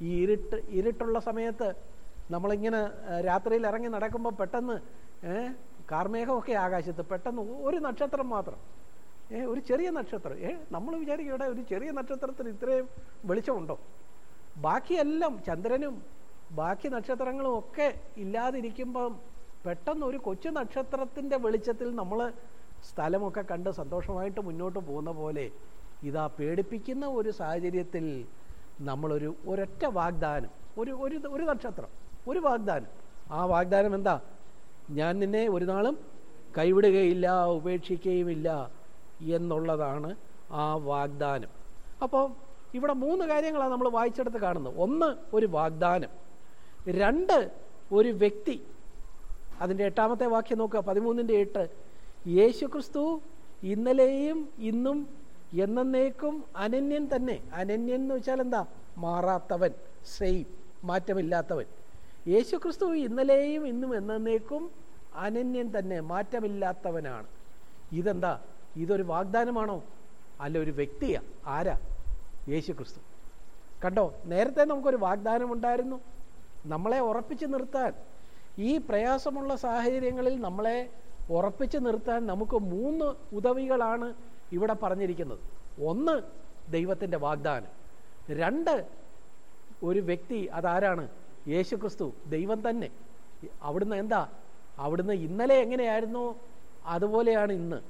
ഈ ഇരുട്ട് ഇരുട്ടുള്ള സമയത്ത് നമ്മളിങ്ങനെ രാത്രിയിൽ ഇറങ്ങി നടക്കുമ്പോൾ പെട്ടെന്ന് കാർമേഘമൊക്കെ ആകാശത്ത് പെട്ടെന്ന് ഒരു നക്ഷത്രം മാത്രം. ഒരു ചെറിയ നക്ഷത്രം. ഏ നമ്മൾ വിചാരിക്കും ഇവിടെ ഒരു ചെറിയ നക്ഷത്രത്തിന് ഇത്രയും വെളിച്ചമുണ്ടോ? ബാക്കിയെല്ലാം ചന്ദ്രനും ബാക്കി നക്ഷത്രങ്ങളും ഒക്കെ ഇല്ലാതിരിക്കുമ്പം പെട്ടെന്ന് ഒരു കൊച്ചു നക്ഷത്രത്തിന്റെ വെളിച്ചത്തിൽ നമ്മൾ സ്ഥലമൊക്കെ കണ്ട് സന്തോഷമായിട്ട് മുന്നോട്ട് പോകുന്ന പോലെ ഇതാ പേടിപ്പിക്കുന്ന ഒരു സാഹചര്യത്തിൽ നമ്മളൊരു ഒരൊറ്റ വാഗ്ദാനം ഒരു ഒരു ഒരു നക്ഷത്രം ഒരു വാഗ്ദാനം. ആ വാഗ്ദാനം എന്താ? ഞാൻ നിന്നെ ഒരു നാളും കൈവിടുകയില്ല ഉപേക്ഷിക്കുകയുമില്ല. എന്നുള്ളതാണ് ആ വാഗ്ദാനം. അപ്പോൾ ഇവിടെ മൂന്ന് കാര്യങ്ങളാണ് നമ്മൾ വായിച്ചെടുത്ത് കാണുന്നത്. ഒന്ന് ഒരു വാഗ്ദാനം. രണ്ട് ഒരു വ്യക്തി. അതിന്റെ എട്ടാമത്തെ വാക്യം നോക്കുക. പതിമൂന്നിന്റെ എട്ട് യേശു ക്രിസ്തു ഇന്നലെയും ഇന്നും എന്നേക്കും അനന്യൻ തന്നെ. അനന്യൻ എന്ന് വെച്ചാൽ എന്താ? മാറാത്തവൻ സെയിം മാറ്റമില്ലാത്തവൻ. യേശു ക്രിസ്തു ഇന്നലെയും ഇന്നും എന്നേക്കും അനന്യൻ തന്നെ മാറ്റമില്ലാത്തവനാണ്. ഇതെന്താ? ഇതൊരു വാഗ്ദാനമാണോ? അല്ല ഒരു വ്യക്തിയാ. ആരാ? യേശു ക്രിസ്തു കണ്ടോ നേരത്തെ നമുക്കൊരു വാഗ്ദാനം ഉണ്ടായിരുന്നു നമ്മളെ ഉറപ്പിച്ച് നിർത്താൻ. ഈ പ്രയാസമുള്ള സാഹചര്യങ്ങളിൽ നമ്മളെ ഉറപ്പിച്ച് നിർത്താൻ നമുക്ക് മൂന്ന് ഉദവികളാണ് ഇവിടെ പറഞ്ഞിരിക്കുന്നത്. ഒന്ന് ദൈവത്തിന്റെ വാഗ്ദാനം. രണ്ട് ഒരു വ്യക്തി അതാരാണ്? യേശു ക്രിസ്തു ദൈവം തന്നെ. അവിടുന്ന് എന്താ? അവിടുന്ന് ഇന്നലെ എങ്ങനെയായിരുന്നോ? അതുപോലെയാണ് ഇന്ന്.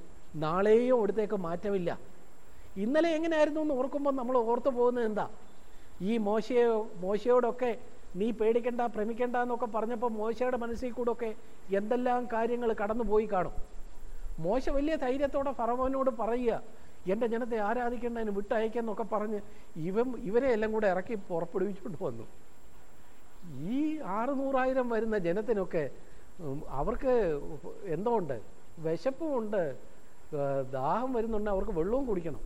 നാളെയും അവിടത്തേക്ക് മാറ്റമില്ല. ഇന്നലെ എങ്ങനെയായിരുന്നു എന്ന് ഓർക്കുമ്പോൾ നമ്മൾ ഓർത്തു പോകുന്നത് എന്താ? ഈ മോശയോ മോശയോടൊക്കെ നീ പേടിക്കണ്ട ഭ്രമിക്കണ്ട എന്നൊക്കെ പറഞ്ഞപ്പോൾ മോശയുടെ മനസ്സിൽ കൂടൊക്കെ എന്തെല്ലാം കാര്യങ്ങൾ കടന്നുപോയി കാണും. മോശ വലിയ ധൈര്യത്തോടെ ഫറവോനോട് പറയുക എന്റെ ജനത്തെ ആരാധിക്കേണ്ടതിന് വിട്ടയക്കെന്നൊക്കെ പറഞ്ഞ് ഇവൻ ഇവരെ എല്ലാം കൂടെ ഇറക്കി പുറപ്പെടുവിച്ചുകൊണ്ട് വന്നു. ഈ ആറുനൂറായിരം വരുന്ന ജനത്തിനൊക്കെ അവർക്ക് എന്തോ ഉണ്ട്? വിശപ്പുമുണ്ട് ദാഹം വരുന്നുണ്ട് അവർക്ക് വെള്ളവും കുടിക്കണം.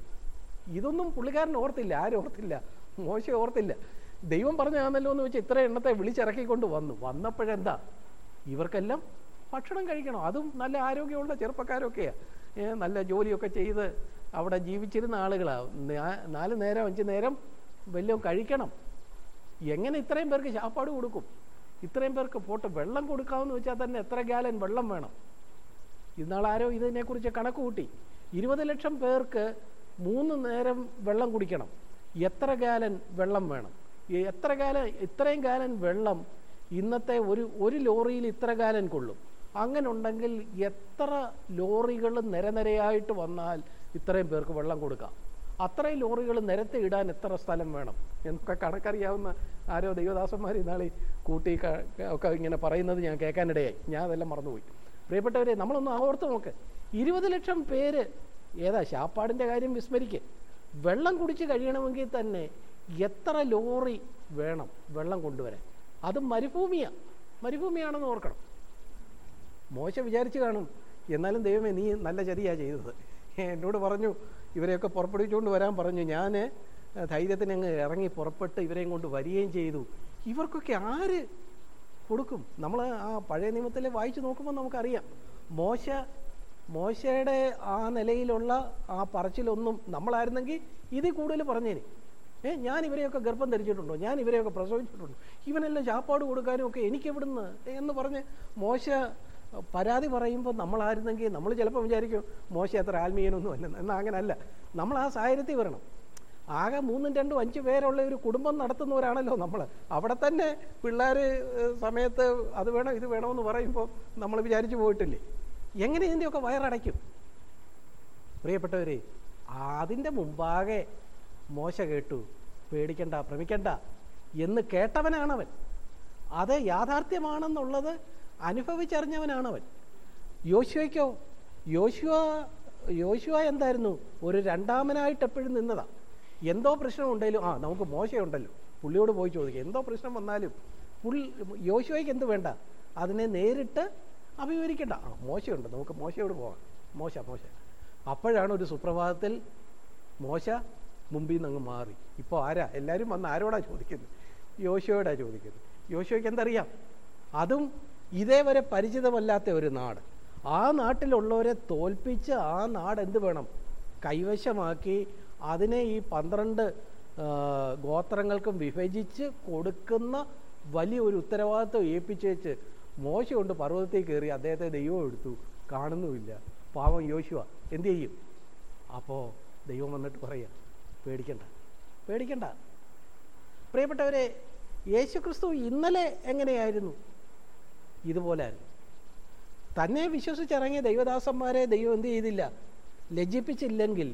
ഇതൊന്നും പുള്ളിക്കാരൻ ഓർത്തില്ല ആരും ഓർത്തില്ല മോശം ഓർത്തില്ല. ദൈവം പറഞ്ഞാണല്ലോ എന്ന് വെച്ച് ഇത്ര എണ്ണത്തെ വിളിച്ചിറക്കിക്കൊണ്ട് വന്നു. വന്നപ്പോഴെന്താ? ഇവർക്കെല്ലാം ഭക്ഷണം കഴിക്കണം. അതും നല്ല ആരോഗ്യമുള്ള ചെറുപ്പക്കാരൊക്കെയാണ് നല്ല ജോലിയൊക്കെ ചെയ്ത് അവിടെ ജീവിച്ചിരുന്ന ആളുകളാണ് നാല് നേരം അഞ്ച് നേരം വല്ലതും കഴിക്കണം. എങ്ങനെ ഇത്രയും പേർക്ക് ശാപ്പാട് കൊടുക്കും? ഇത്രയും പേർക്ക് പോട്ട് വെള്ളം കൊടുക്കാമെന്ന് വെച്ചാൽ തന്നെ എത്ര ഗാലൻ വെള്ളം വേണം. ഇന്നാളാരോ ഇതിനെക്കുറിച്ച് കണക്ക് കൂട്ടി ഇരുപത് ലക്ഷം പേർക്ക് മൂന്ന് നേരം വെള്ളം കുടിക്കണം. എത്ര ഗാലൻ വെള്ളം വേണം? എത്ര ഗാലൻ ഇത്രയും ഗാലൻ വെള്ളം ഇന്നത്തെ ഒരു ഒരു ലോറിയിൽ ഇത്ര ഗാലൻ കൊള്ളും. അങ്ങനെ ഉണ്ടെങ്കിൽ എത്ര ലോറികൾ നിരനിരയായിട്ട് വന്നാൽ ഇത്രയും പേർക്ക് വെള്ളം കൊടുക്കാം? അത്രയും ലോറികൾ നിരത്തി ഇടാൻ എത്ര സ്ഥലം വേണം? എന്നൊക്കെ കണക്കറിയാവുന്ന ആരോ ദൈവദാസന്മാർ ഇന്നാളീ കൂട്ടി ഒക്കെ ഇങ്ങനെ പറയുന്നത് ഞാൻ കേൾക്കാനിടയായി. ഞാൻ അതെല്ലാം മറന്നുപോയി. പ്രിയപ്പെട്ടവരെ നമ്മളൊന്ന് ഓർത്ത് നോക്ക്. ഇരുപത് ലക്ഷം പേര് ഏതാ ശാപ്പാടിന്റെ കാര്യം വിസ്മരിക്ക്. വെള്ളം കുടിച്ച് കഴിയണമെങ്കിൽ തന്നെ എത്ര ലോറി വേണം വെള്ളം കൊണ്ടുവരാൻ? അത് മരുഭൂമിയാണ് മരുഭൂമിയാണെന്ന് ഓർക്കണം. മോശം വിചാരിച്ചു കാണും. എന്നാലും ദൈവമേ നീ നല്ല ചതിയാണ് ചെയ്തത്. എന്നോട് പറഞ്ഞു ഇവരെയൊക്കെ പുറപ്പെടുവിച്ചുകൊണ്ട് വരാൻ പറഞ്ഞു. ഞാൻ ധൈര്യത്തിന് അങ്ങ് ഇറങ്ങി പുറപ്പെട്ട് ഇവരെയും കൊണ്ട് വരികയും ചെയ്തു. ഇവർക്കൊക്കെ ആര് കൊടുക്കും. നമ്മൾ ആ പഴയ നിയമത്തിൽ വായിച്ചു നോക്കുമ്പോൾ നമുക്കറിയാം. മോശ മോശയുടെ ആ നിലയിലുള്ള ആ പറച്ചിലൊന്നും നമ്മളായിരുന്നെങ്കിൽ ഇതിൽ കൂടുതൽ പറഞ്ഞേനെ. ഏ ഞാൻ ഇവരെയൊക്കെ ഗർഭം ധരിച്ചിട്ടുണ്ടോ? ഞാൻ ഇവരെയൊക്കെ പ്രസവിച്ചിട്ടുണ്ടോ? ഇവനെല്ലാം ചാപ്പാട് കൊടുക്കാനും ഒക്കെ എനിക്ക് എവിടുന്ന് എന്ന് പറഞ്ഞ് മോശ പരാതി പറയുമ്പോൾ നമ്മളായിരുന്നെങ്കിൽ നമ്മൾ ചിലപ്പോൾ വിചാരിക്കും മോശ അത്ര ആത്മീയനൊന്നും അല്ല എന്നാൽ അങ്ങനല്ല. നമ്മൾ ആ സാഹചര്യത്തിൽ വരണം. ആകെ മൂന്നും രണ്ടും അഞ്ച് പേരുള്ള ഒരു കുടുംബം നടത്തുന്നവരാണല്ലോ നമ്മൾ അവിടെ തന്നെ പിള്ളേർ സമയത്ത് അത് വേണം ഇത് വേണമെന്ന് പറയുമ്പോൾ നമ്മൾ വിചാരിച്ചു പോയിട്ടില്ലേ? എങ്ങനെ ഇതിന്റെയൊക്കെ വയറടയ്ക്കും? പ്രിയപ്പെട്ടവരെ അതിന്റെ മുമ്പാകെ മോശ കേട്ടു പേടിക്കണ്ട ഭ്രമിക്കണ്ട എന്ന് കേട്ടവനാണവൻ. അത് യാഥാർത്ഥ്യമാണെന്നുള്ളത് അനുഭവിച്ചറിഞ്ഞവനാണവൻ. യോശുവയ്ക്കോ യോശുവ യോശുവ എന്തായിരുന്നു? ഒരു രണ്ടാമനായിട്ട് എപ്പോഴും നിന്നതാ. എന്തോ പ്രശ്നം ഉണ്ടെങ്കിലും ആ നമുക്ക് മോശമുണ്ടല്ലോ. പുള്ളിയോട് പോയി ചോദിക്കുക എന്തോ പ്രശ്നം വന്നാലും പുള്ളി യോശുവയ്ക്ക് എന്ത് വേണ്ട? അതിനെ നേരിട്ട് അഭിമുഖീകരിക്കണ്ട. ആ മോശമുണ്ട് നമുക്ക് മോശയോട് പോകാം മോശ മോശ. അപ്പോഴാണ് ഒരു സുപ്രഭാതത്തിൽ മോശ മുമ്പിൽ നിന്ന് അങ്ങ് മാറി. ഇപ്പോൾ ആരാ? എല്ലാവരും വന്ന് ആരോടാ ചോദിക്കുന്നത്? യോശുവയോടാ ചോദിക്കുന്നത്. യോശുവയ്ക്ക് എന്തറിയാം? അതും ഇതേവരെ പരിചിതമല്ലാത്ത ഒരു നാട്. ആ നാട്ടിലുള്ളവരെ തോൽപ്പിച്ച് ആ നാട് എന്ത് വേണം? കൈവശമാക്കി അതിനെ ഈ പന്ത്രണ്ട് ഗോത്രങ്ങൾക്കും വിഭജിച്ച് കൊടുക്കുന്ന വലിയ ഒരു ഉത്തരവാദിത്വം ഏൽപ്പിച്ചേച്ച് മോശ കൊണ്ട് പർവതത്തിൽ കയറി അദ്ദേഹത്തെ ദൈവം എടുത്തു. കാണുന്നുമില്ല. പാവം യോശുവ. എന്ത് ചെയ്യും? അപ്പോൾ ദൈവം വന്നിട്ട് പറയുക പേടിക്കണ്ട പേടിക്കണ്ട. പ്രിയപ്പെട്ടവരെ യേശുക്രിസ്തു ഇന്നലെ എങ്ങനെയായിരുന്നു? ഇതുപോലായിരുന്നു തന്നെ വിശ്വസിച്ചിറങ്ങിയ ദൈവദാസന്മാരെ ദൈവം എന്ത് ചെയ്തില്ല? ലജ്ജിപ്പിച്ചില്ലെങ്കിൽ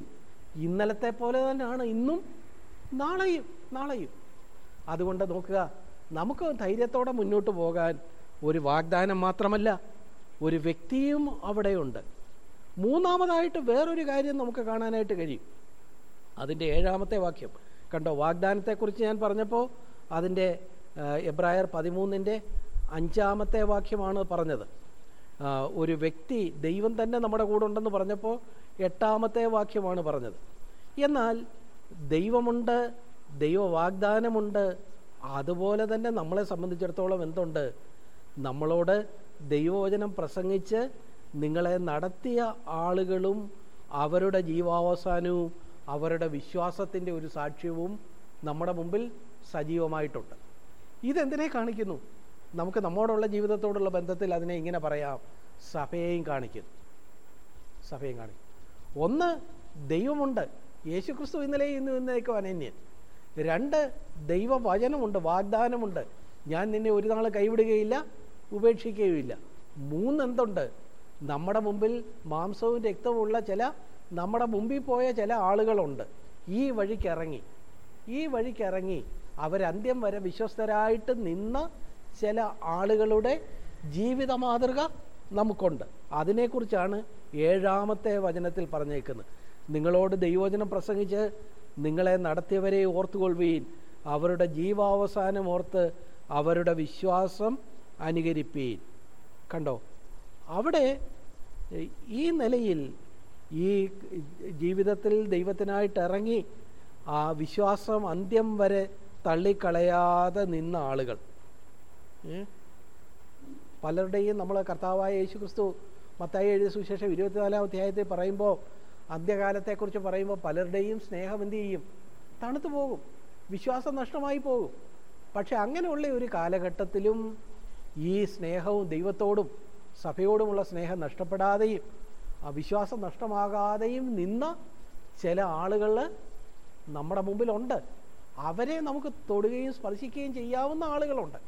ഇന്നലത്തെ പോലെ തന്നെയാണ് ഇന്നും നാളെയും നാളെയും. അതുകൊണ്ട് നോക്കുക നമുക്ക് ധൈര്യത്തോടെ മുന്നോട്ട് പോകാൻ ഒരു വാഗ്ദാനം മാത്രമല്ല ഒരു വ്യക്തിയും അവിടെയുണ്ട്. മൂന്നാമതായിട്ട് വേറൊരു കാര്യം നമുക്ക് കാണാനായിട്ട് കഴിയും. അതിന്റെ ഏഴാമത്തെ വാക്യം. കണ്ടോ വാഗ്ദാനത്തെക്കുറിച്ച് ഞാൻ പറഞ്ഞപ്പോൾ അതിന്റെ എബ്രായർ പതിമൂന്നിന്റെ അഞ്ചാമത്തെ വാക്യമാണ് പറഞ്ഞത്. ഒരു വ്യക്തി ദൈവം തന്നെ നമ്മുടെ കൂടെ ഉണ്ടെന്ന് പറഞ്ഞപ്പോൾ എട്ടാമത്തെ വാക്യമാണ് പറഞ്ഞത്. എന്നാൽ ദൈവമുണ്ട് ദൈവവാഗ്ദാനമുണ്ട് അതുപോലെ തന്നെ നമ്മളെ സംബന്ധിച്ചിടത്തോളം എന്തുണ്ട്? നമ്മളോട് ദൈവവചനം പ്രസംഗിച്ച് നിങ്ങളെ നടത്തിയ ആളുകളും അവരുടെ ജീവാവസാനവും അവരുടെ വിശ്വാസത്തിന്റെ ഒരു സാക്ഷ്യവും നമ്മുടെ മുമ്പിൽ സജീവമായിട്ടുണ്ട്. ഇതെന്തിനെ കാണിക്കുന്നു? നമുക്ക് നമ്മോടുള്ള ജീവിതത്തോടുള്ള ബന്ധത്തിൽ അതിനെ ഇങ്ങനെ പറയാം. സഭയെയും കാണിക്കുന്നു. സഭയും കാണിക്കും ഒന്ന് ദൈവമുണ്ട്. യേശുക്രിസ്തു ഇന്നലെ ഇന്ന് ഇന്നേക്കും അനന്യൻ രണ്ട് ദൈവവചനമുണ്ട് വാഗ്ദാനമുണ്ട്. ഞാൻ നിന്നെ ഒരു നാൾ കൈവിടുകയില്ല ഉപേക്ഷിക്കുകയുമില്ല. മൂന്ന് എന്തുണ്ട്? നമ്മുടെ മുമ്പിൽ മാംസവും രക്തവുമുള്ള ചില നമ്മുടെ മുമ്പിൽ പോയ ചില ആളുകളുണ്ട്. ഈ വഴിക്കിറങ്ങി ഈ വഴിക്കിറങ്ങി അവരന്ത്യം വരെ വിശ്വസ്തരായിട്ട് നിന്ന ചില ആളുകളുടെ ജീവിത മാതൃക നമുക്കുണ്ട്. അതിനെക്കുറിച്ചാണ് ഏഴാമത്തെ വചനത്തിൽ പറഞ്ഞേക്കുന്നത്. നിങ്ങളോട് ദൈവവചനം പ്രസംഗിച്ച് നിങ്ങളെ നടത്തിയവരെ ഓർത്തുകൊള്ളുകയും അവരുടെ ജീവാവസാനം ഓർത്ത് അവരുടെ വിശ്വാസം അനുകരിപ്പീൻ. കണ്ടോ? അവിടെ ഈ നിലയിൽ ഈ ജീവിതത്തിൽ ദൈവത്തിനായിട്ട് ഇറങ്ങി ആ വിശ്വാസം അന്ത്യം വരെ തള്ളിക്കളയാതെ നിന്ന ആളുകൾ. പലരുടെയും നമ്മൾ കർത്താവായ യേശു ക്രിസ്തു മത്തായി എഴുതിയ സുവിശേഷം ഇരുപത്തിനാലാം അധ്യായത്തിൽ പറയുമ്പോൾ അന്ത്യകാലത്തെക്കുറിച്ച് പറയുമ്പോൾ പലരുടെയും സ്നേഹം എന്ത് ചെയ്യും? തണുത്തു പോകും. വിശ്വാസം നഷ്ടമായി പോകും. പക്ഷെ അങ്ങനെയുള്ള ഒരു കാലഘട്ടത്തിലും ഈ സ്നേഹവും ദൈവത്തോടും സഭയോടുമുള്ള സ്നേഹം നഷ്ടപ്പെടാതെയും ആ വിശ്വാസം നഷ്ടമാകാതെയും നിന്ന ചില ആളുകൾ നമ്മുടെ മുമ്പിലുണ്ട്. അവരെ നമുക്ക് തൊടുകയും സ്പർശിക്കുകയും ചെയ്യാവുന്ന ആളുകളുണ്ട്.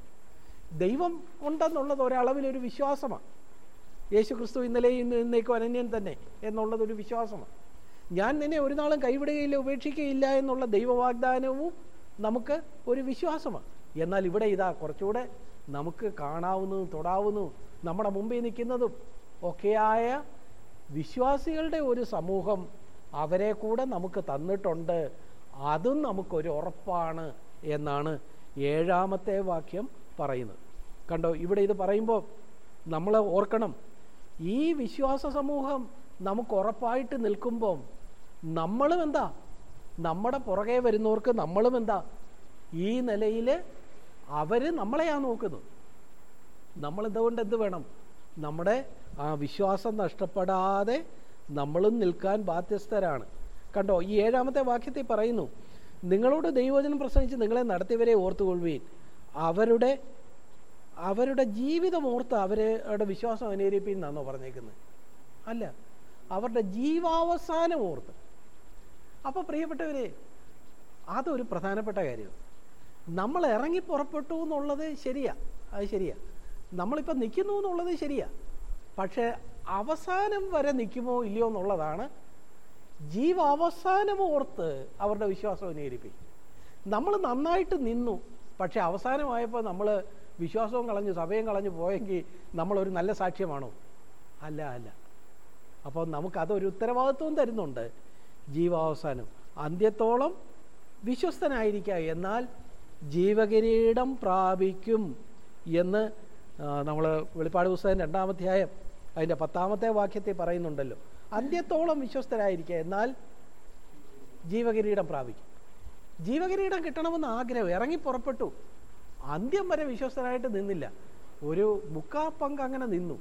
ദൈവം ഉണ്ടെന്നുള്ളത് ഒരളവിലൊരു വിശ്വാസമാണ്. യേശു ക്രിസ്തു ഇന്നലെയും ഇന്ന് ഇന്നേക്കും അനന്യൻ തന്നെ എന്നുള്ളതൊരു വിശ്വാസമാണ്. ഞാൻ നിന്നെ ഒരു നാളും കൈവിടുകയില്ല ഉപേക്ഷിക്കുകയില്ല എന്നുള്ള ദൈവവാഗ്ദാനവും നമുക്ക് ഒരു വിശ്വാസമാണ്. എന്നാൽ ഇവിടെ ഇതാ കുറച്ചുകൂടെ നമുക്ക് കാണാവുന്നതും തൊടാവുന്നതും നമ്മുടെ മുമ്പിൽ നിൽക്കുന്നതും ഒക്കെയായ വിശ്വാസികളുടെ ഒരു സമൂഹം അവരെ കൂടെ നമുക്ക് തന്നിട്ടുണ്ട്. അതും നമുക്കൊരു ഉറപ്പാണ് എന്നാണ് ഏഴാമത്തെ വാക്യം പറയുന്നത്. കണ്ടോ ഇവിടെ ഇത് പറയുമ്പോൾ നമ്മൾ ഓർക്കണം. ഈ വിശ്വാസ സമൂഹം നമുക്ക് ഉറപ്പായിട്ട് നിൽക്കുമ്പം നമ്മളും എന്താ? നമ്മുടെ പുറകെ വരുന്നവർക്ക് നമ്മളും എന്താ? ഈ നിലയിൽ അവർ നമ്മളെയാണ് നോക്കുന്നത്. നമ്മൾ എന്തുകൊണ്ട് എന്ത് വേണം? നമ്മുടെ ആ വിശ്വാസം നഷ്ടപ്പെടാതെ നമ്മളും നിൽക്കാൻ ബാധ്യസ്ഥരാണ്. കണ്ടോ ഈ ഏഴാമത്തെ വാക്യത്തിൽ പറയുന്നു നിങ്ങളോട് ദൈവവചനം പ്രസംഗിച്ച് നിങ്ങളെ നടത്തിയവരെ ഓർത്തുകൊള്ളുവീൻ. അവരുടെ അവരുടെ ജീവിതം ഓർത്ത് അവരുടെ വിശ്വാസം അനുകരിപ്പീൻ എന്നാണോ പറഞ്ഞേക്കുന്നത് അല്ല അവരുടെ ജീവാവസാനം ഓർത്ത് അപ്പോൾ പ്രിയപ്പെട്ടവരെ അതൊരു പ്രധാനപ്പെട്ട കാര്യമാണ് നമ്മൾ ഇറങ്ങി പുറപ്പെട്ടു എന്നുള്ളത് ശരിയാ. അത് ശരിയാ. നമ്മളിപ്പോൾ നിൽക്കുന്നു എന്നുള്ളത് ശരിയാ. പക്ഷേ അവസാനം വരെ നിൽക്കുമോ ഇല്ലയോ എന്നുള്ളതാണ് ജീവാവസാനം ഓർത്ത് അവരുടെ വിശ്വാസം അനുകരിപ്പിക്കും നമ്മൾ നന്നായിട്ട് നിന്നു പക്ഷെ അവസാനമായപ്പോൾ നമ്മൾ വിശ്വാസവും കളഞ്ഞ് സഭയും കളഞ്ഞ് പോയെങ്കിൽ നമ്മളൊരു നല്ല സാക്ഷ്യമാണോ? അല്ല അല്ല. അപ്പോൾ നമുക്കതൊരു ഉത്തരവാദിത്വം തരുന്നുണ്ട്. ജീവാവസാനം. അന്ത്യത്തോളം വിശ്വസ്തനായിരിക്കുക. എന്നാൽ ജീവകിരീടം പ്രാപിക്കും എന്ന് നമ്മൾ വെളിപ്പാട് പുസ്തകം രണ്ടാമധ്യായം അതിന്റെ പത്താമത്തെ വാക്യത്തിൽ പറയുന്നുണ്ടല്ലോ. അന്ത്യത്തോളം വിശ്വസ്തരായിരിക്കുക. എന്നാൽ ജീവകിരീടം പ്രാപിക്കും. ജീവകിരീടം കിട്ടണമെന്ന് ആഗ്രഹം. ഇറങ്ങി പുറപ്പെട്ടു. അന്ത്യം വരെ വിശ്വസ്തനായിട്ട് നിന്നില്ല. ഒരു മുക്കാ പങ്ക് അങ്ങനെ നിന്നു.